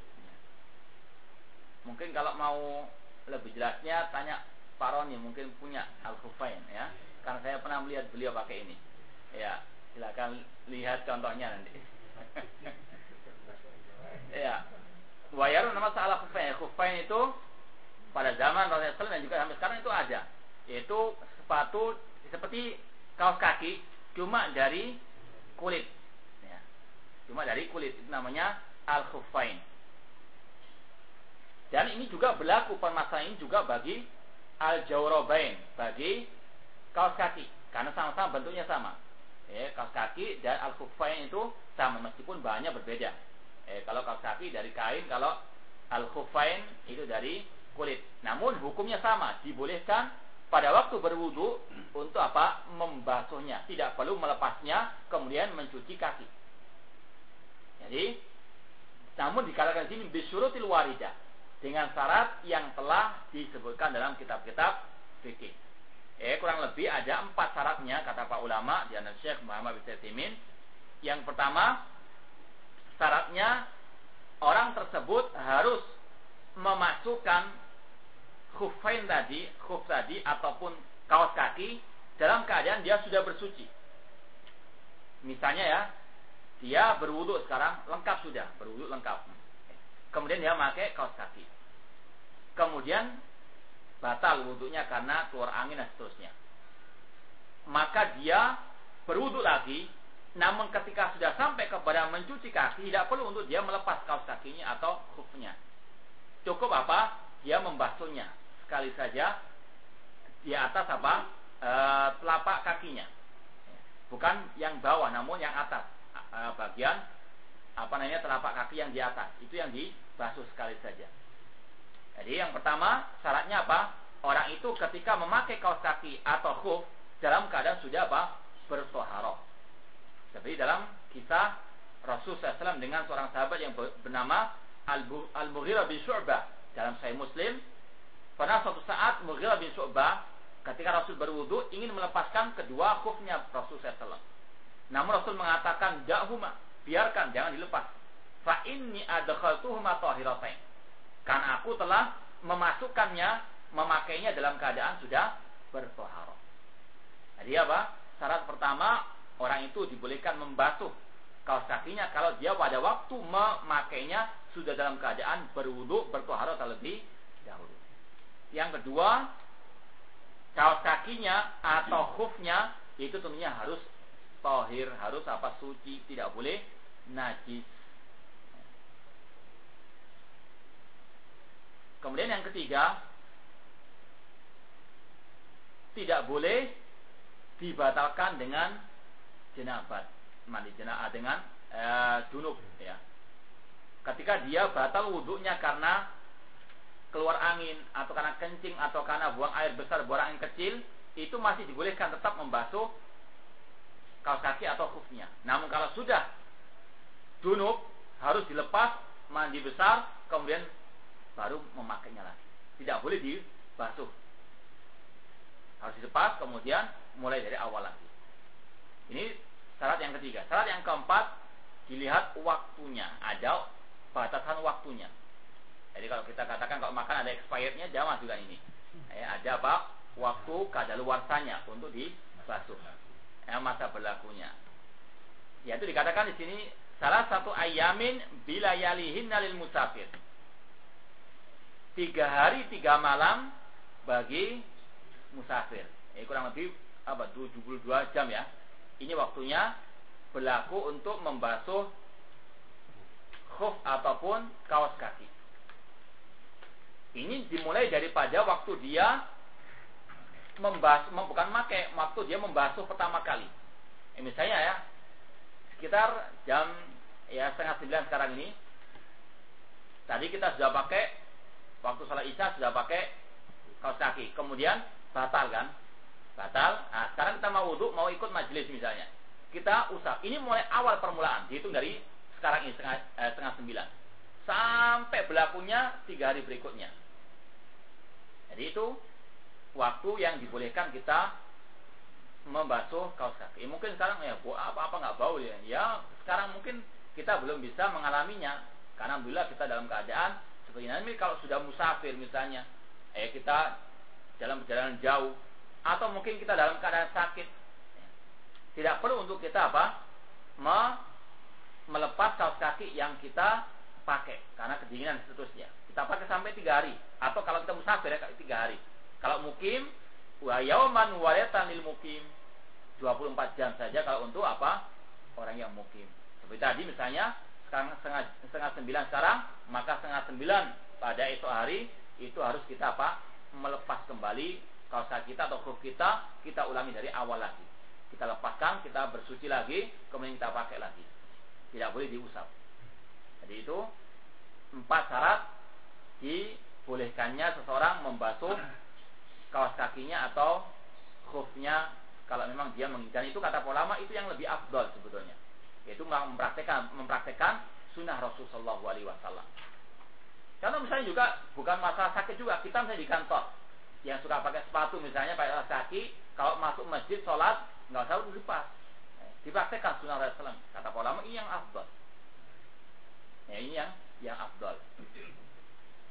Speaker 1: Mungkin kalau mau lebih jelasnya tanya Pak Roni mungkin punya al khufain ya. Karena saya pernah melihat beliau pakai ini. Ya, silakan lihat contohnya nanti. [LAUGHS] ya. Wayar nama salah khufain. Khufain itu pada zaman Rasulullah dan juga sampai sekarang itu ada. Yaitu sepatu seperti kaos kaki cuma dari kulit. Ya. Cuma dari kulit itu namanya al khuffain. Dan ini juga berlaku permasalahan ini juga bagi al jawrabain, bagi kaos kaki karena sama-sama bentuknya sama. Ya, kaos kaki dan al khuffain itu sama meskipun bahannya berbeda. Eh, kalau kaos kaki dari kain, kalau al khuffain itu dari kulit. Namun hukumnya sama, dibolehkan pada waktu berwudu untuk apa? Membasuhnya. Tidak perlu melepasnya kemudian mencuci kaki. Jadi, namun dikatakan di sini bisyurutil waridah dengan syarat yang telah disebutkan dalam kitab-kitab fikih. Eh, kurang lebih ada empat syaratnya kata Pak ulama di Syekh Muhammad bin Taimin. Yang pertama, syaratnya orang tersebut harus memasukkan khufain tadi, khuf tadi ataupun kaos kaki dalam keadaan dia sudah bersuci. Misalnya ya, dia berwudhu sekarang lengkap sudah, berwudhu lengkap. Kemudian dia pakai kaos kaki. Kemudian batal wudhunya karena keluar angin dan seterusnya. Maka dia berwudhu lagi, namun ketika sudah sampai kepada mencuci kaki, tidak perlu untuk dia melepas kaos kakinya atau khufnya. Cukup apa? Dia membasuhnya sekali saja di atas apa e, telapak kakinya bukan yang bawah namun yang atas e, bagian apa namanya? Telapak kaki yang di atas. Itu yang dibasuh sekali saja. Jadi yang pertama syaratnya apa? Orang itu ketika memakai kaos kaki atau khuf dalam keadaan sudah apa? Bertoharoh. Seperti dalam kisah Rasul SAW dengan seorang sahabat yang bernama Al-Mughirah bin Syu'bah. Dalam Sahih Muslim pada suatu saat Mughirah bin Syu'bah ketika Rasul berwudu ingin melepaskan kedua khufnya Rasul SAW. Namun Rasul mengatakan, "Da'huma, biarkan, jangan dilepas. Fa inni adkhaltuhuma tahiratain." Karena aku telah memasukkannya, memakainya dalam keadaan sudah bertoharoh. Jadi apa? Syarat pertama, orang itu dibolehkan membasuh kaos kakinya kalau dia pada waktu memakainya sudah dalam keadaan berwudu bertoharoh terlebih dahulu. Yang kedua, kaos kakinya atau khufnya itu tentunya harus tohir, harus apa suci, tidak boleh najis. Kemudian yang ketiga, tidak boleh dibatalkan dengan jenabat, mandi jenabah dengan e, junub ya. Ketika dia batal wudhunya karena keluar angin atau karena kencing atau karena buang air besar buang angin kecil itu masih dibolehkan tetap membasuh kaos kaki atau khufnya. Namun kalau sudah junub harus dilepas mandi besar kemudian baru memakainya lagi. Tidak boleh dibasuh. Harus dilepas kemudian mulai dari awal lagi. Ini syarat yang ketiga. Syarat yang keempat dilihat waktunya. Ada batasan waktunya. Jadi kalau kita katakan kalau makan ada expirednya jamaah juga ini. Ya, ada apa? Waktu kadaluarsanya untuk dibasuh. Ya, masa berlakunya. Yaitu dikatakan di sini salah satu ayamin bila yalihin nalil musafir. Tiga hari tiga malam bagi musafir. Ini kurang lebih apa 72 jam ya. Ini waktunya berlaku untuk membasuh khuf ataupun kaos kaki. Ini dimulai daripada waktu dia membas, bukan make, waktu dia membasuh pertama kali. Eh, misalnya ya, sekitar jam ya setengah sembilan sekarang ini, tadi kita sudah pakai waktu sholat isya sudah pakai kaos kaki, kemudian batal kan, batal. Nah, sekarang kita mau wudhu, mau ikut majelis misalnya, kita usap. Ini mulai awal permulaan, dihitung dari sekarang ini setengah, eh, setengah sembilan sampai berlakunya tiga hari berikutnya. Jadi itu waktu yang dibolehkan kita membasuh kaos kaki. Mungkin sekarang ya apa-apa nggak bau ya. Ya sekarang mungkin kita belum bisa mengalaminya karena alhamdulillah kita dalam keadaan seperti ini kalau sudah musafir misalnya, eh kita dalam perjalanan jauh atau mungkin kita dalam keadaan sakit. Tidak perlu untuk kita apa? melepas kaos kaki yang kita pakai karena kedinginan seterusnya. Kita pakai sampai tiga hari. Atau kalau kita musafir ya tiga hari. Kalau mukim, wa yauman lil mukim. 24 jam saja kalau untuk apa? Orang yang mukim. Seperti tadi misalnya sekarang setengah, setengah sembilan sekarang, maka setengah sembilan pada esok hari itu harus kita apa? Melepas kembali kaos kita atau khuf kita, kita ulangi dari awal lagi. Kita lepaskan, kita bersuci lagi, kemudian kita pakai lagi. Tidak boleh diusap. Jadi itu empat syarat dibolehkannya seseorang membasuh kaos kakinya atau khufnya kalau memang dia menginginkan itu kata ulama itu yang lebih afdol sebetulnya yaitu mempraktekkan mempraktekkan sunnah Rasulullah SAW. Karena misalnya juga bukan masalah sakit juga kita misalnya di kantor yang suka pakai sepatu misalnya pakai alas kaki kalau masuk masjid sholat nggak usah dilepas dipraktekkan sunnah Rasulullah kata ulama ini yang afdol ya ini yang yang afdol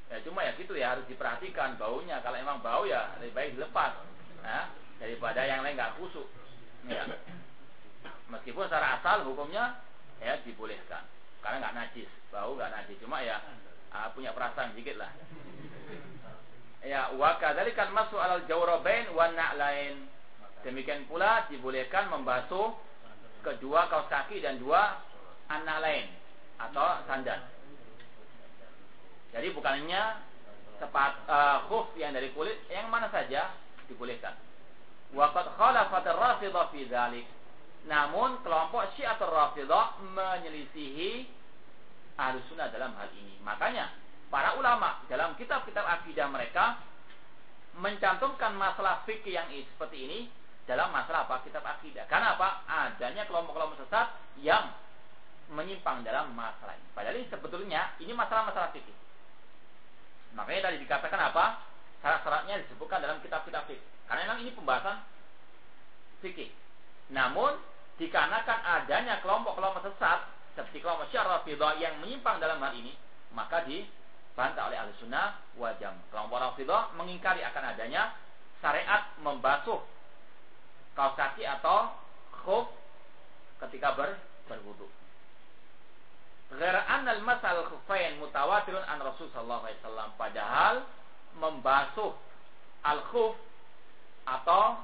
Speaker 1: ya cuma ya gitu ya harus diperhatikan baunya kalau emang bau ya lebih baik dilepas ya daripada yang lain nggak kusuk. Ya. Meskipun secara asal hukumnya ya dibolehkan karena nggak najis, bau nggak najis, cuma ya uh, punya perasaan sedikit lah. Ya, wa kan masuk alal jawrabain wa na'lain. Demikian pula dibolehkan membasuh kedua kaos kaki dan dua anak lain atau sandal. Jadi bukannya sepat uh, khuf yang dari kulit yang mana saja dibolehkan. Waqad khalafat ar-Rafidah fi. Namun kelompok Syiatul Rafidah menyelisihi Ahlus Sunnah dalam hal ini. Makanya para ulama dalam kitab-kitab akidah mereka mencantumkan masalah fikih yang seperti ini dalam masalah apa kitab akidah. Karena apa? Adanya kelompok-kelompok sesat yang menyimpang dalam masalah ini. Padahal ini sebetulnya ini masalah-masalah fikih. Makanya tadi dikatakan apa? Syarat-syaratnya disebutkan dalam kitab-kitab fikih. Karena memang ini pembahasan fikih. Namun dikarenakan adanya kelompok-kelompok sesat seperti kelompok Syarafidah yang menyimpang dalam hal ini, maka dibantah oleh ahli sunnah wajam. Kelompok Rafidah mengingkari akan adanya syariat membasuh kaos kaki atau khuf ketika ber, berwudu. Ghara annal masal khufain mutawatirun an Rasul sallallahu alaihi wasallam. Padahal membasuh al-khuf atau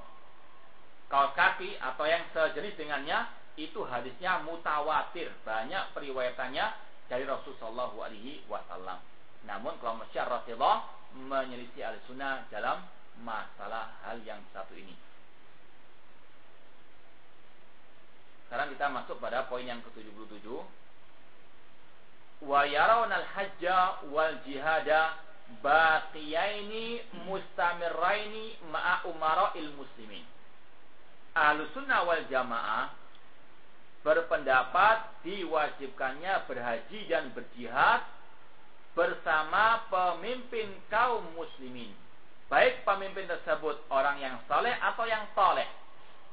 Speaker 1: kaos kaki atau yang sejenis dengannya itu hadisnya mutawatir banyak periwayatannya dari Rasulullah Shallallahu Alaihi Wasallam. Namun kalau Syiah Rasulullah menyelisih al sunnah dalam masalah hal yang satu ini. Sekarang kita masuk pada poin yang ke-77. Wa yarawna al-hajja wal jihada baqiyaini mustamirraini ma'a umara'il muslimin. Ahlus sunnah wal jamaah berpendapat diwajibkannya berhaji dan berjihad bersama pemimpin kaum muslimin. Baik pemimpin tersebut orang yang saleh atau yang toleh.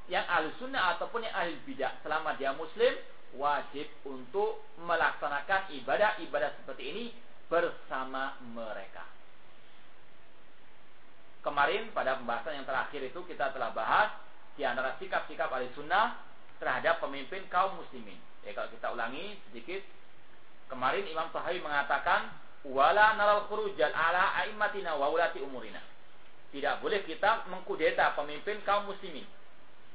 Speaker 1: Yang ahli sunnah ataupun yang ahli bidah. Selama dia muslim, wajib untuk melaksanakan ibadah-ibadah seperti ini bersama mereka. Kemarin pada pembahasan yang terakhir itu kita telah bahas di antara sikap-sikap ahli sunnah terhadap pemimpin kaum muslimin. Ya kalau kita ulangi sedikit. Kemarin Imam Tahawi mengatakan wala nalal khurujal ala aimatina wa ulati umurina. Tidak boleh kita mengkudeta pemimpin kaum muslimin.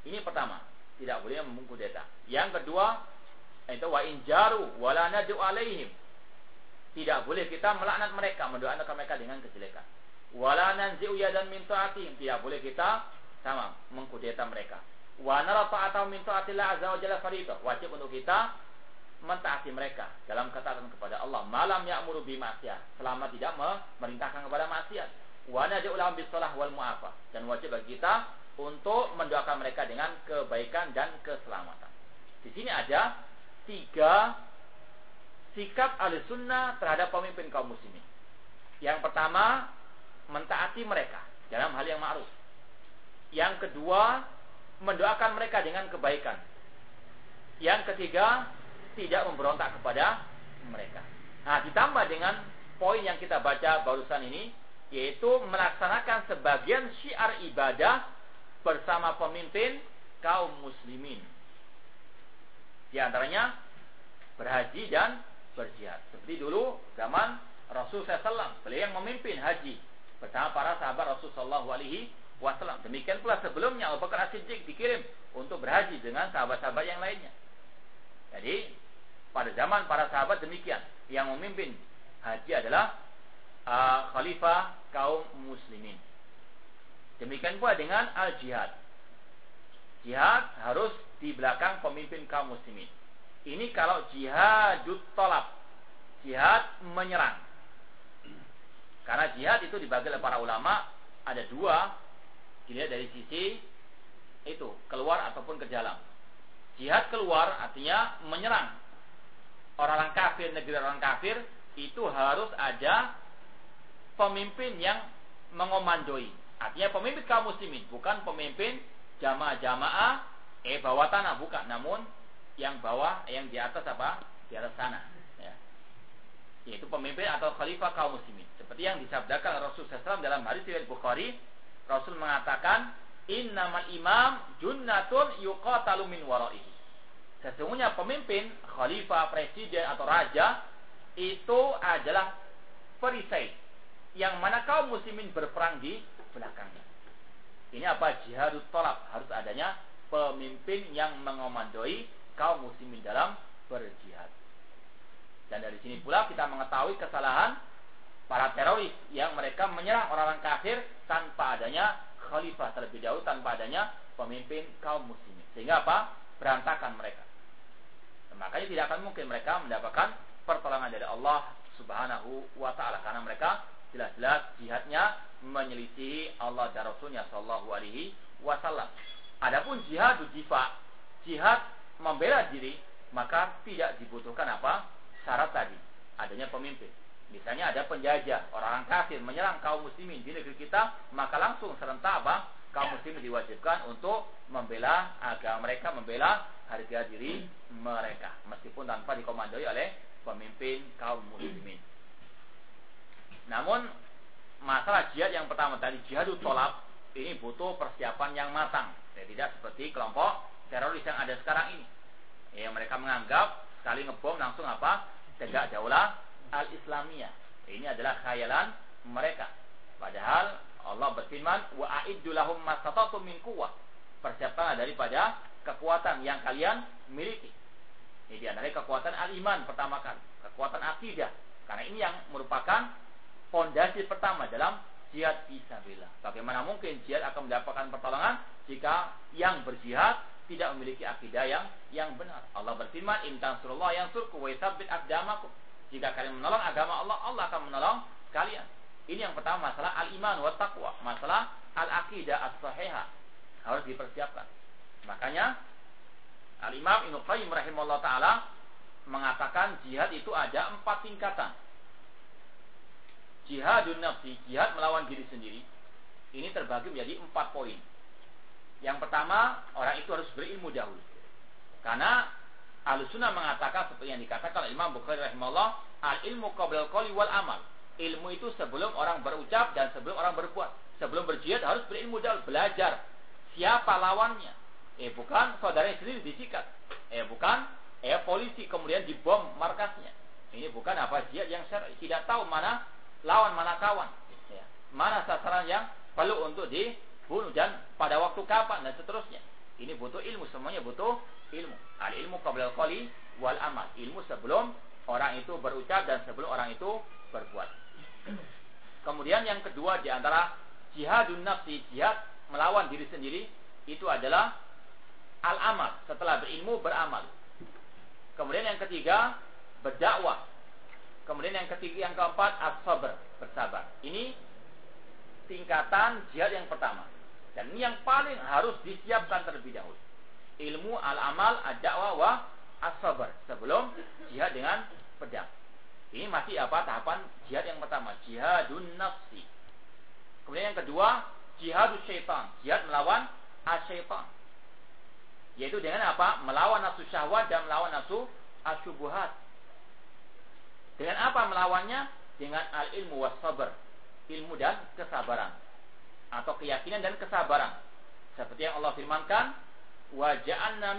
Speaker 1: Ini pertama, tidak boleh mengkudeta. Yang kedua, itu wa injaru wala nadu alaihim tidak boleh kita melaknat mereka, mendoakan mereka dengan kejelekan. Wala nanzi'u yadan min. Tidak boleh kita sama mengkudeta mereka. Wa nara ta'atahu min ta'atillah azza wa jalla. Wajib untuk kita mentaati mereka dalam ketaatan kepada Allah. Malam ya'muru bi maksiat. Selama tidak memerintahkan kepada maksiat. Wa nadi'u lahum bisalah wal mu'afah. Dan wajib bagi kita untuk mendoakan mereka dengan kebaikan dan keselamatan. Di sini ada tiga sikap ahli sunnah terhadap pemimpin kaum muslimin. Yang pertama, mentaati mereka dalam hal yang ma'ruf. Yang kedua, mendoakan mereka dengan kebaikan. Yang ketiga, tidak memberontak kepada mereka. Nah, ditambah dengan poin yang kita baca barusan ini, yaitu melaksanakan sebagian syiar ibadah bersama pemimpin kaum muslimin. Di antaranya berhaji dan berjihad. Seperti dulu zaman Rasul SAW, beliau yang memimpin haji bersama para sahabat Rasul Shallallahu Alaihi wasallam. Demikian pula sebelumnya Abu Bakar As-Siddiq dikirim untuk berhaji dengan sahabat-sahabat yang lainnya. Jadi pada zaman para sahabat demikian. Yang memimpin haji adalah uh, khalifah kaum muslimin. Demikian pula dengan al-jihad. Jihad harus di belakang pemimpin kaum muslimin. Ini kalau jihadut tolak. Jihad menyerang. Karena jihad itu dibagi oleh para ulama ada dua. Dilihat dari sisi itu keluar ataupun ke dalam. Jihad keluar artinya menyerang orang-orang kafir, negeri orang kafir itu harus ada pemimpin yang mengomandoi. Artinya pemimpin kaum muslimin, bukan pemimpin jamaah-jamaah eh bawah tanah bukan, namun yang bawah yang di atas apa? Di atas sana, ya. Yaitu pemimpin atau khalifah kaum muslimin. Seperti yang disabdakan Rasul SAW dalam hadis riwayat Bukhari, Rasul mengatakan, "Innamal imam junnatun yuqatalu min waraihi." Sesungguhnya pemimpin, khalifah, presiden atau raja itu adalah perisai yang mana kaum muslimin berperang di belakangnya. Ini apa? Jihadut tolak. Harus adanya pemimpin yang mengomandoi kaum muslimin dalam berjihad. Dan dari sini pula kita mengetahui kesalahan para teroris yang mereka menyerang orang-orang kafir tanpa adanya khalifah terlebih dahulu, tanpa adanya pemimpin kaum muslimin. Sehingga apa? Berantakan mereka. makanya tidak akan mungkin mereka mendapatkan pertolongan dari Allah Subhanahu wa taala karena mereka jelas-jelas jihadnya menyelisihi Allah dan Rasulnya Shallallahu Alaihi Wasallam. Adapun jihad difa, jihad membela diri, maka tidak dibutuhkan apa? Syarat tadi, adanya pemimpin. Misalnya ada penjajah, orang kafir menyerang kaum muslimin di negeri kita, maka langsung serentak apa? Kaum muslimin diwajibkan untuk membela agama mereka, membela harga diri mereka, meskipun tanpa dikomandoi oleh pemimpin kaum muslimin. Namun masalah jihad yang pertama tadi jihad tolak ini butuh persiapan yang matang. Ya, tidak seperti kelompok teroris yang ada sekarang ini. Ya, mereka menganggap sekali ngebom langsung apa? Tegak daulah al-Islamiyah. Ini adalah khayalan mereka. Padahal Allah berfirman, "Wa a'iddu lahum min quwwah." Persiapkanlah daripada kekuatan yang kalian miliki. Ini adalah kekuatan al-iman pertama kali, kekuatan akidah. Karena ini yang merupakan fondasi pertama dalam jihad fisabilillah. Bagaimana mungkin jihad akan mendapatkan pertolongan jika yang berjihad tidak memiliki akidah yang yang benar. Allah berfirman, "In tansurullah yansurku wa yutsabbit aqdamakum." Jika kalian menolong agama Allah, Allah akan menolong kalian. Ini yang pertama masalah al-iman wa taqwa, masalah al-aqidah as-sahihah harus dipersiapkan. Makanya Al-Imam Ibnu Qayyim rahimahullah taala mengatakan jihad itu ada empat tingkatan jihadun nafsi, jihad melawan diri sendiri, ini terbagi menjadi empat poin. Yang pertama, orang itu harus berilmu dahulu. Karena Al-Sunnah mengatakan seperti yang dikatakan oleh Imam Bukhari rahimahullah, al-ilmu qabla qali wal amal. Ilmu itu sebelum orang berucap dan sebelum orang berbuat. Sebelum berjihad harus berilmu dahulu, belajar siapa lawannya. Eh bukan saudaranya sendiri disikat. Eh bukan eh polisi kemudian dibom markasnya. Ini bukan apa jihad yang syar'i. Tidak tahu mana lawan mana kawan, ya. mana sasaran yang perlu untuk dibunuh dan pada waktu kapan dan seterusnya. Ini butuh ilmu, semuanya butuh ilmu. Al ilmu qabla qali wal amal. Ilmu sebelum orang itu berucap dan sebelum orang itu berbuat. Kemudian yang kedua di antara jihadun nafsi, jihad melawan diri sendiri itu adalah al amal. Setelah berilmu beramal. Kemudian yang ketiga berdakwah Kemudian yang ketiga, yang keempat, as-sabr, bersabar. Ini tingkatan jihad yang pertama. Dan ini yang paling harus disiapkan terlebih dahulu. Ilmu al-amal, ad-da'wah wa as-sabr. Sebelum jihad dengan pedang. Ini masih apa tahapan jihad yang pertama, jihadun nafsi. Kemudian yang kedua, jihadus syaitan, jihad melawan as-syaitan. Yaitu dengan apa? Melawan nafsu syahwat dan melawan nafsu asyubuhat. Dengan apa melawannya? Dengan al-ilmu was sabar. Ilmu dan kesabaran. Atau keyakinan dan kesabaran. Seperti yang Allah firmankan, "Wa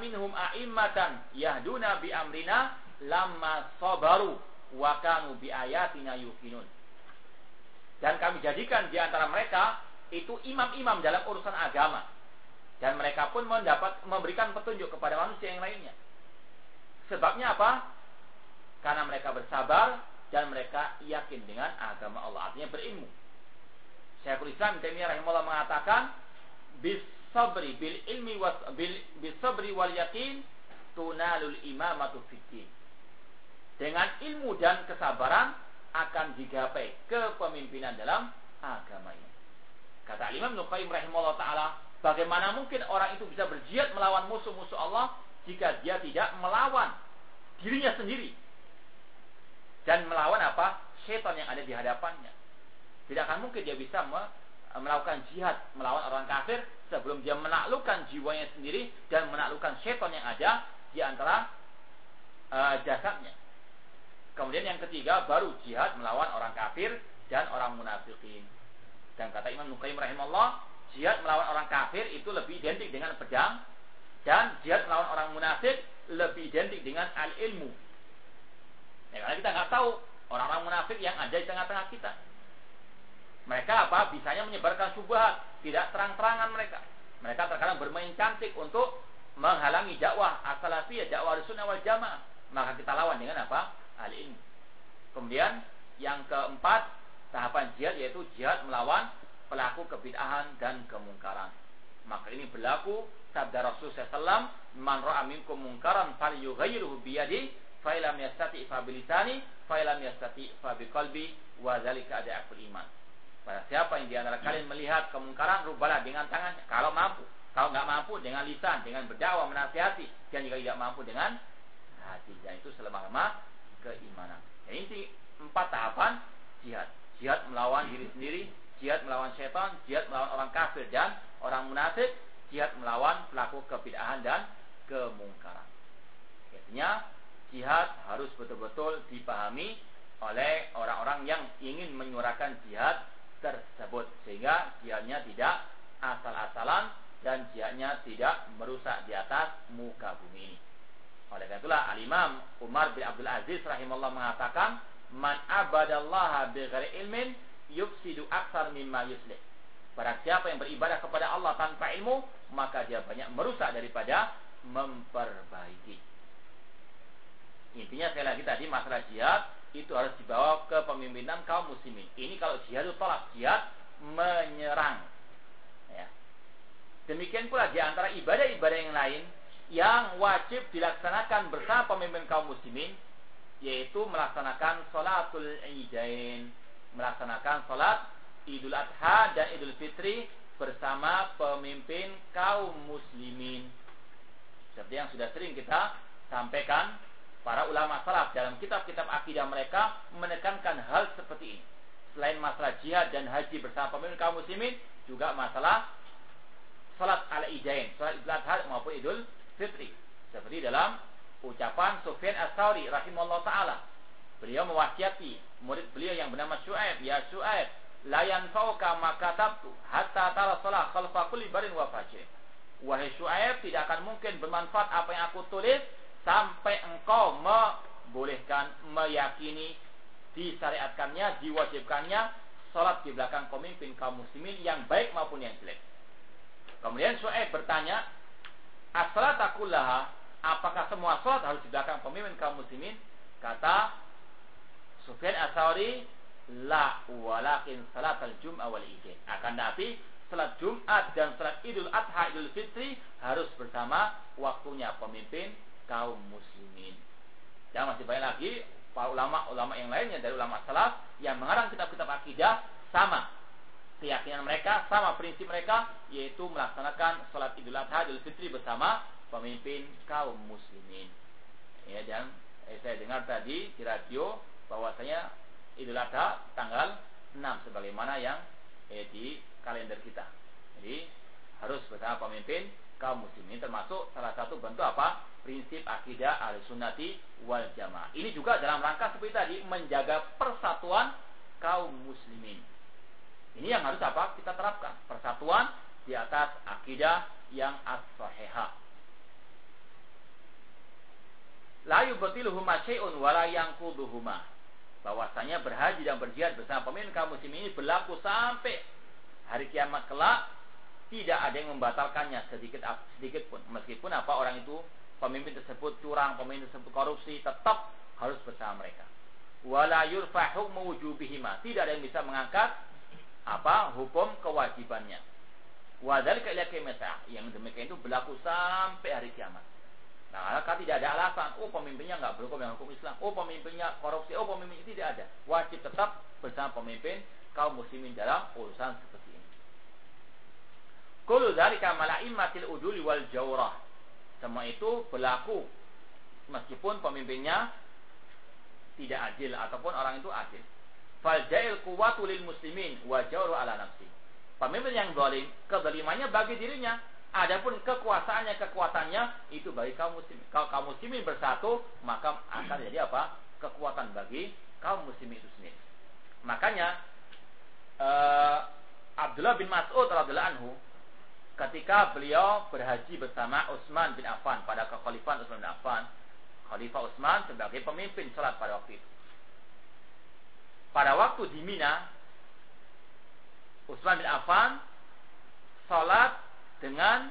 Speaker 1: minhum a'immatan yahduna bi amrina lamma sabaru wa kanu bi ayatina yuqinun." Dan kami jadikan di antara mereka itu imam-imam dalam urusan agama. Dan mereka pun mendapat memberikan petunjuk kepada manusia yang lainnya. Sebabnya apa? Karena mereka bersabar dan mereka yakin dengan agama Allah. Artinya berilmu. Syekhul Islam Taimiyah rahimahullah mengatakan bis sabri bil ilmi was bil bis sabri wal yakin tunalul imamatu fiddin. Dengan ilmu dan kesabaran akan digapai kepemimpinan dalam agama ini. Kata Imam Nuqaim rahimahullah taala, bagaimana mungkin orang itu bisa berjihad melawan musuh-musuh Allah jika dia tidak melawan dirinya sendiri dan melawan apa? setan yang ada di hadapannya. Tidak akan mungkin dia bisa melakukan jihad melawan orang kafir sebelum dia menaklukkan jiwanya sendiri dan menaklukkan setan yang ada di antara uh, jasadnya. Kemudian yang ketiga baru jihad melawan orang kafir dan orang munafikin. Dan kata Imam Nukaim rahimahullah, jihad melawan orang kafir itu lebih identik dengan pedang dan jihad melawan orang munafik lebih identik dengan al-ilmu. Ya, karena kita nggak tahu orang-orang munafik yang ada di tengah-tengah kita. Mereka apa? Bisanya menyebarkan subhat, tidak terang-terangan mereka. Mereka terkadang bermain cantik untuk menghalangi dakwah asalafiyah, dakwah sunnah wal jamaah. Maka kita lawan dengan apa? Hal ini. Kemudian yang keempat, tahapan jihad yaitu jihad melawan pelaku kebid'ahan dan kemungkaran. Maka ini berlaku sabda Rasul SAW, "Man ra'a minkum mungkaran falyughayyirhu biyadi, fa illam yastati fa bilisani, fa illam yastati fa wa dzalika iman." Pada siapa yang di antara kalian melihat kemungkaran, rubalah dengan tangannya. Kalau mampu. Kalau nggak mampu dengan lisan, dengan berdakwah, menasihati. Dan jika tidak mampu dengan hati. Dan itu selemah-lemah keimanan. Dan ini empat tahapan jihad. Jihad melawan diri sendiri, jihad melawan setan, jihad melawan orang kafir dan orang munafik, jihad melawan pelaku kebid'ahan dan kemungkaran. Artinya, jihad harus betul-betul dipahami oleh orang-orang yang ingin menyuarakan jihad tersebut sehingga jihadnya tidak asal-asalan dan jihadnya tidak merusak di atas muka bumi ini. Oleh karena itulah Al-Imam Umar bin Abdul Aziz rahimahullah mengatakan, "Man abadallaha bighairi ilmin yufsidu aksar mimma yuslih." Barang siapa yang beribadah kepada Allah tanpa ilmu, maka dia banyak merusak daripada memperbaiki. Intinya sekali lagi tadi masalah jihad itu harus dibawa ke pemimpinan kaum muslimin. Ini kalau jihad itu tolak, jihad menyerang. Ya. Demikian pula di antara ibadah-ibadah yang lain yang wajib dilaksanakan bersama pemimpin kaum muslimin yaitu melaksanakan sholatul idain, melaksanakan sholat idul adha dan idul fitri bersama pemimpin kaum muslimin. Seperti yang sudah sering kita sampaikan para ulama salaf dalam kitab-kitab akidah mereka menekankan hal seperti ini. Selain masalah jihad dan haji bersama pemimpin kaum muslimin, juga masalah salat al-idain, salat idul adha maupun idul fitri. Seperti dalam ucapan Sufyan as-Sauri rahimahullah taala. Beliau mewasiati murid beliau yang bernama Syuaib, ya Syuaib, la yanfa'uka ma katabtu hatta tara salat khalfa kulli barin wa fajr. Wahai Syuaib, tidak akan mungkin bermanfaat apa yang aku tulis sampai engkau membolehkan, meyakini, disyariatkannya, diwajibkannya sholat di belakang pemimpin kaum muslimin yang baik maupun yang jelek. Kemudian Su'aib bertanya, As-salatakullaha, apakah semua sholat harus di belakang pemimpin kaum muslimin? Kata Sufyan Asauri, La walakin salat al-jum'ah wal idin. Akan tapi salat Jumat dan salat Idul Adha Idul Fitri harus bersama waktunya pemimpin kaum muslimin. Dan masih banyak lagi para ulama-ulama yang lainnya dari ulama salaf yang mengarang kitab-kitab akidah sama keyakinan mereka, sama prinsip mereka yaitu melaksanakan salat Idul Adha Idul Fitri bersama pemimpin kaum muslimin. Ya dan eh, saya dengar tadi di radio bahwasanya Idul Adha tanggal 6 sebagaimana yang eh, di kalender kita. Jadi harus bersama pemimpin kaum muslimin termasuk salah satu bentuk apa? Prinsip akidah al-sunnati wal jamaah. Ini juga dalam rangka seperti tadi menjaga persatuan kaum muslimin. Ini yang harus apa? Kita terapkan. Persatuan di atas akidah yang as-sahihah. La yubtiluhuma syai'un wa la yanquduhuma. Bahwasanya berhaji dan berjihad bersama pemimpin kaum muslimin ini berlaku sampai hari kiamat kelak tidak ada yang membatalkannya sedikit sedikit pun. Meskipun apa orang itu pemimpin tersebut curang pemimpin tersebut korupsi tetap harus bersama mereka. Wala yurfa hukmu wujubihima. Tidak ada yang bisa mengangkat apa hukum kewajibannya. Wadal ila yang demikian itu berlaku sampai hari kiamat. Nah, maka tidak ada alasan, oh pemimpinnya nggak berhukum dengan hukum Islam, oh pemimpinnya korupsi, oh pemimpinnya tidak ada. Wajib tetap bersama pemimpin kaum muslimin dalam urusan seperti. Kullu dzalika malaimatil uduli wal jawrah. Semua itu berlaku meskipun pemimpinnya tidak adil ataupun orang itu adil. Fal ja'il quwwatu lil muslimin wa jawru ala nafsi. Pemimpin yang zalim, kezalimannya bagi dirinya, Adapun kekuasaannya, kekuatannya itu bagi kaum muslimin. Kalau kaum muslimin bersatu, maka akan jadi apa? Kekuatan bagi kaum muslimin itu sendiri. Makanya uh, Abdullah bin Mas'ud radhiyallahu anhu ketika beliau berhaji bersama Utsman bin Affan pada kekhalifahan Utsman bin Affan, Khalifah Utsman sebagai pemimpin salat pada waktu itu. Pada waktu di Mina, Utsman bin Affan salat dengan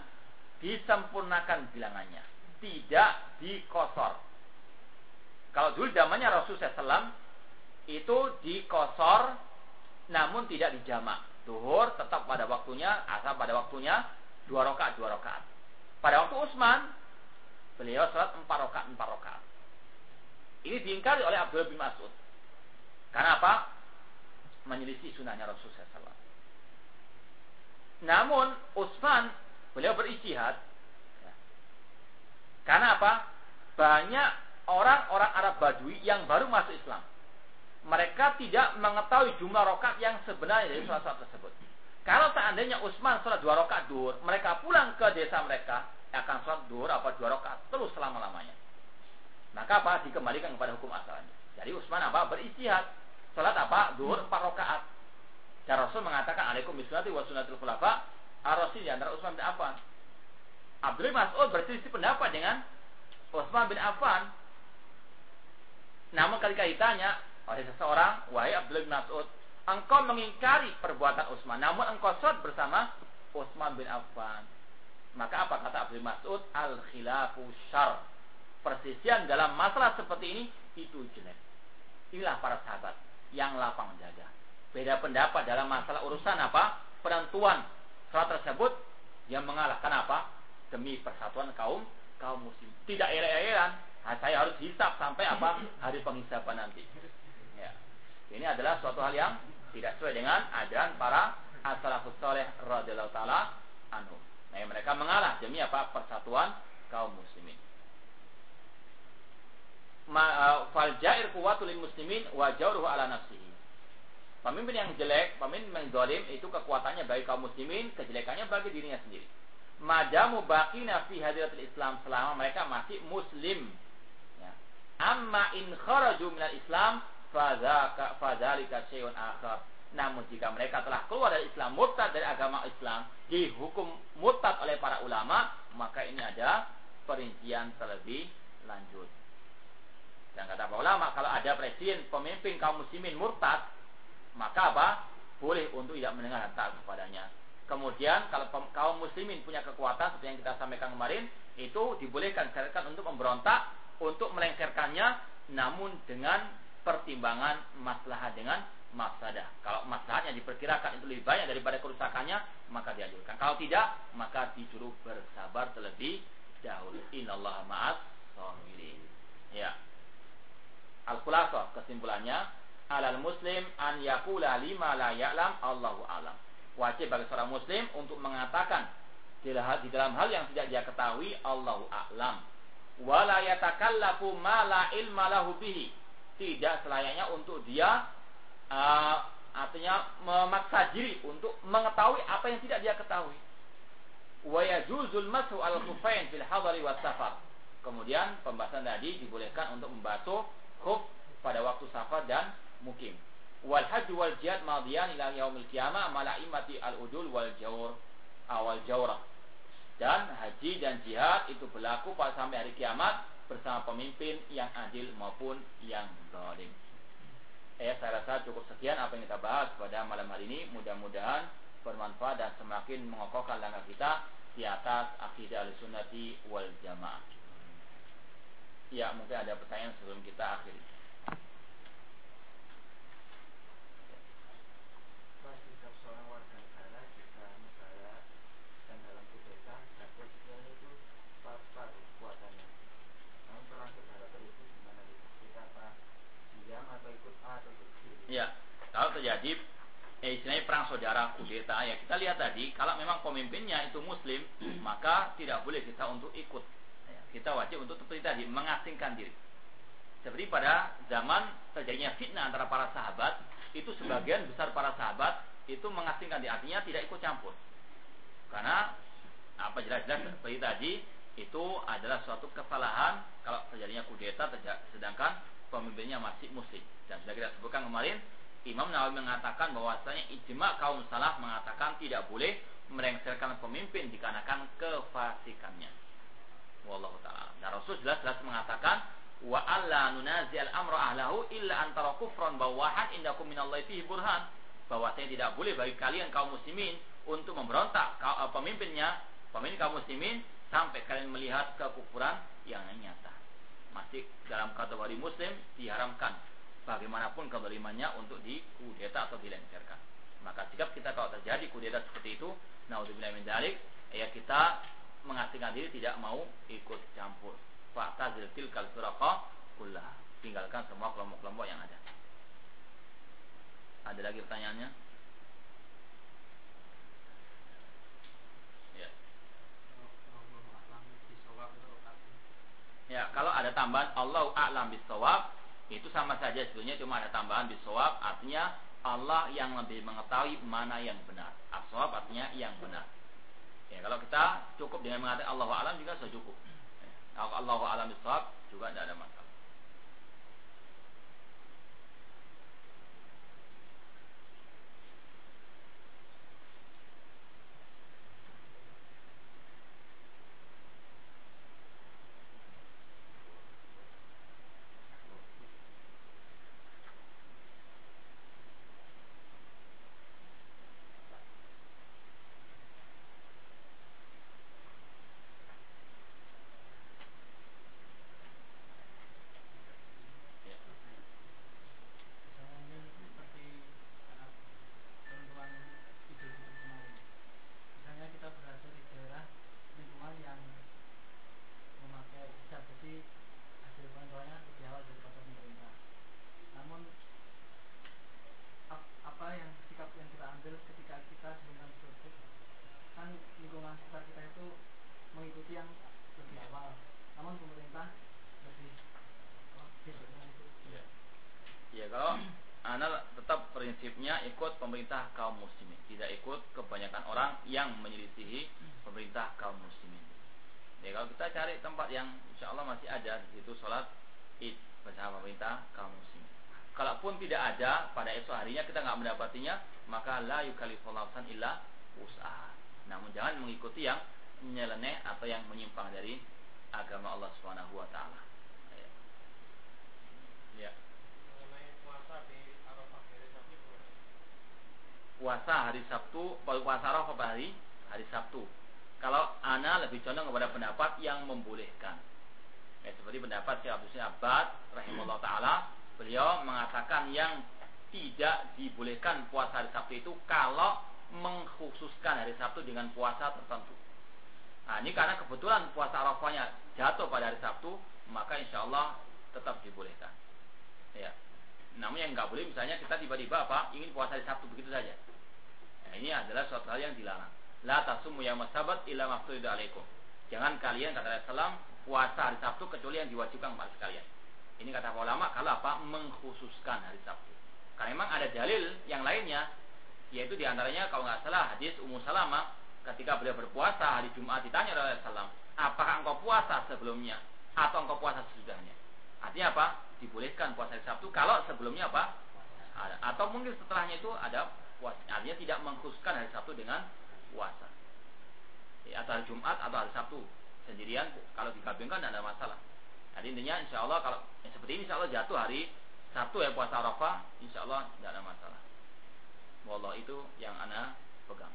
Speaker 1: disempurnakan bilangannya, tidak dikosor. Kalau dulu zamannya Rasulullah SAW itu dikosor, namun tidak dijamak. Duhur tetap pada waktunya, asal pada waktunya dua rakaat dua rakaat. Pada waktu Utsman, beliau sholat empat rakaat empat rakaat. Ini diingkari oleh Abdul bin Mas'ud. Karena apa? Menyelisih sunnahnya Rasulullah SAW. Namun Utsman beliau beristihad. Ya. Karena apa? Banyak orang-orang Arab Badui yang baru masuk Islam. Mereka tidak mengetahui jumlah rokat yang sebenarnya dari sholat-sholat tersebut. Kalau seandainya Utsman sholat dua rokat dur, mereka pulang ke desa mereka akan sholat dur apa dua rokat terus selama lamanya. Maka apa? Dikembalikan kepada hukum asalnya. Jadi Utsman apa? Beristihad. Sholat apa? Dur empat rokaat. Dan Rasul mengatakan alaikum bisunati wa sunnatul khulafa ar-rasyid di antara Utsman bin Affan. Abdul Mas'ud berselisih pendapat dengan Utsman bin Affan. Namun ketika ditanya oleh seseorang, wahai Abdul bin Mas'ud, engkau mengingkari perbuatan Utsman, namun engkau sholat bersama Utsman bin Affan. Maka apa kata Abdul Mas'ud? Al khilafu syar. Persisian dalam masalah seperti ini itu jelek. Inilah para sahabat yang lapang dada beda pendapat dalam masalah urusan apa? Penentuan salat tersebut yang mengalah. Kenapa? Demi persatuan kaum kaum muslim. Tidak era-eran. Nah, saya harus hisap sampai apa? Hari penghisapan nanti. Ini adalah suatu hal yang tidak sesuai dengan ajaran para as-salafus saleh radhiyallahu taala anhu. Nah, mereka mengalah demi apa? Persatuan kaum muslimin. Uh, fal jair kuwatul muslimin wa ala nafsihi. Pemimpin yang jelek, pemimpin yang zalim itu kekuatannya bagi kaum muslimin, kejelekannya bagi dirinya sendiri. Madamu baqina fi hadiratul Islam selama mereka masih muslim. Ya. Amma in kharaju minal Islam fadzaka fadzalika syai'un akhar. Namun jika mereka telah keluar dari Islam, murtad dari agama Islam, dihukum murtad oleh para ulama, maka ini ada perincian terlebih lanjut. Dan kata para ulama, kalau ada presiden, pemimpin kaum muslimin murtad, maka apa? Boleh untuk tidak mendengar taat kepadanya. Kemudian kalau kaum muslimin punya kekuatan seperti yang kita sampaikan kemarin, itu dibolehkan syariatkan untuk memberontak, untuk melengsarkannya, namun dengan pertimbangan maslahat dengan mafsadah. Kalau maslahatnya diperkirakan itu lebih banyak daripada kerusakannya, maka dianjurkan. Kalau tidak, maka disuruh bersabar terlebih dahulu. Innallaha ma'as sabirin. Ya. Al-Qulasah kesimpulannya alal muslim an yakula lima la ya'lam Allahu alam. Wajib bagi seorang muslim untuk mengatakan di dalam hal yang tidak dia ketahui Allahu a'lam. Wala yatakallafu ma la ilma lahu bihi. Tidak selayaknya untuk dia uh, artinya memaksa diri untuk mengetahui apa yang tidak dia ketahui. Wa yajuzul masu al khufain fil hadari was safar. Kemudian pembahasan tadi dibolehkan untuk membasuh khuf pada waktu safar dan mukim. Wal haji wal jihad madiyan ila yaumil qiyamah mala imati al udul wal jawr awal jawrah. Dan haji dan jihad itu berlaku pada sampai hari kiamat bersama pemimpin yang adil maupun yang zalim. Eh, saya rasa cukup sekian apa yang kita bahas pada malam hari ini. Mudah-mudahan bermanfaat dan semakin mengokohkan langkah kita di atas akidah al-sunnati wal jamaah. Ya, mungkin ada pertanyaan sebelum kita akhiri. Terjadi eh, istilahnya perang saudara kudeta ya kita lihat tadi kalau memang pemimpinnya itu muslim maka tidak boleh kita untuk ikut. Ya, kita wajib untuk seperti tadi mengasingkan diri. Seperti pada zaman terjadinya fitnah antara para sahabat itu sebagian besar para sahabat itu mengasingkan diri. Artinya tidak ikut campur. Karena apa jelas-jelas seperti tadi itu adalah suatu kesalahan kalau terjadinya kudeta sedangkan pemimpinnya masih muslim. Dan sudah kita sebutkan kemarin, Imam Nawawi mengatakan bahwasanya ijma kaum salaf mengatakan tidak boleh merengserkan pemimpin dikarenakan kefasikannya. Wallahu taala. Dan Rasul jelas-jelas mengatakan wa alla al amra ahlahu illa antara kufran bawahan indakum minallahi fihi burhan. Bahwasanya tidak boleh bagi kalian kaum muslimin untuk memberontak eh, pemimpinnya, pemimpin kaum muslimin sampai kalian melihat kekufuran yang nyata. Masih dalam kategori muslim diharamkan bagaimanapun kezalimannya untuk dikudeta atau dilengsarkan. Maka sikap kita kalau terjadi kudeta seperti itu, naudzubillah min dalik, ya kita mengasingkan diri tidak mau ikut campur. Fa'tazil tilkal firaqa kullah. Tinggalkan semua kelompok-kelompok yang ada. Ada lagi pertanyaannya? Ya. Ya, kalau ada tambahan Allah a'lam bisawab itu sama saja sebetulnya cuma ada tambahan bisawab artinya Allah yang lebih mengetahui mana yang benar. Aswab artinya yang benar. Ya, kalau kita cukup dengan mengatakan Allah alam juga sudah cukup. Ya, kalau Allah alam bisawab juga tidak ada masalah. Pemerintah kaum muslimin, tidak ikut kebanyakan orang yang menyelisihi pemerintah kaum muslimin. Ya kalau kita cari tempat yang insya Allah masih ada di situ sholat id bersama pemerintah kaum muslimin. Kalaupun tidak ada pada esok harinya kita nggak mendapatinya, maka la yukalifullahu illa usaha. Namun jangan mengikuti yang nyeleneh atau yang menyimpang dari agama Allah taala. Ya. ya. Puasa hari Sabtu, puasa Arafah hari hari Sabtu. Kalau ana lebih condong kepada pendapat yang membolehkan. Ya, seperti pendapat Syekh Abdul Abbad rahimahullah taala, beliau mengatakan yang tidak dibolehkan puasa hari Sabtu itu kalau mengkhususkan hari Sabtu dengan puasa tertentu. Nah, ini karena kebetulan puasa Arafahnya jatuh pada hari Sabtu, maka insya Allah tetap dibolehkan. Ya. Namun yang nggak boleh misalnya kita tiba-tiba apa ingin puasa hari Sabtu begitu saja. Nah, ini adalah suatu hal yang dilarang. La tasumu yaum sabat illa mafturid alaikum. Jangan kalian kata Rasulullah puasa hari Sabtu kecuali yang diwajibkan kepada sekalian. Ini kata ulama kalau apa mengkhususkan hari Sabtu. Karena memang ada dalil yang lainnya yaitu di antaranya kalau nggak salah hadis Ummu Salamah ketika beliau berpuasa hari Jumat ditanya oleh Rasulullah, apakah engkau puasa sebelumnya atau engkau puasa sesudahnya? Artinya apa? Dibolehkan puasa hari Sabtu kalau sebelumnya apa? Atau mungkin setelahnya itu ada puasa. Artinya tidak mengkhususkan hari Sabtu dengan puasa. Ya, atau hari Jumat atau hari Sabtu sendirian kalau digabungkan tidak ada masalah. Jadi intinya insya Allah kalau ya, seperti ini insya Allah jatuh hari Sabtu ya puasa Arafah, insya Allah tidak ada masalah. Wallah itu yang ana pegang.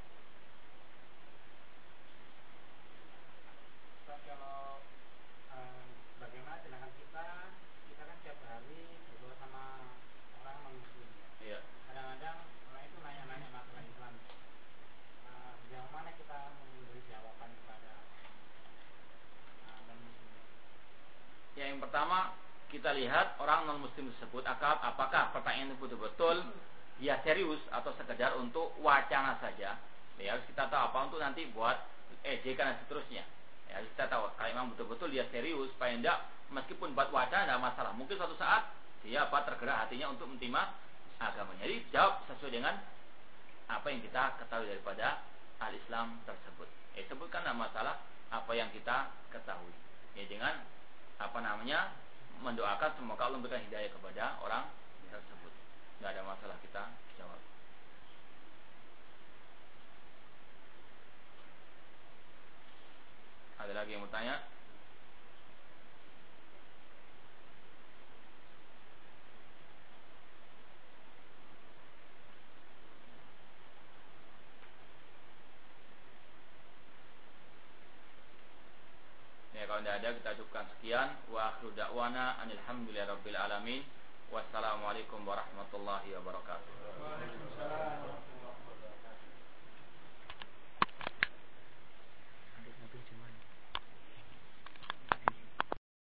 Speaker 2: kalau eh, bagaimana sedangkan kita kita kan tiap hari berdoa sama orang non muslim
Speaker 1: Iya.
Speaker 2: kadang-kadang orang itu nanya-nanya masalah Islam Eh, sejauh mana kita memberi jawaban kepada eh, non muslim
Speaker 1: Ya, yang pertama kita lihat orang non muslim tersebut akal apakah pertanyaan itu betul-betul dia serius atau sekedar untuk wacana saja. Ya, harus kita tahu apa untuk nanti buat ejekan dan seterusnya. Ya, harus kita tahu kalau memang betul-betul dia serius, supaya tidak meskipun buat wacana tidak masalah. Mungkin suatu saat dia apa tergerak hatinya untuk menerima agamanya. Jadi jawab sesuai dengan apa yang kita ketahui daripada al-Islam tersebut. Ya, sebutkan masalah apa yang kita ketahui. Ya, dengan apa namanya mendoakan semoga Allah memberikan hidayah kepada orang tersebut. Tidak ada masalah kita jawab. Ada lagi yang mau tidak ada kita cukupkan sekian. Wa akhiru da'wana anilhamdulillahirabbil alamin. Wassalamualaikum warahmatullahi wabarakatuh.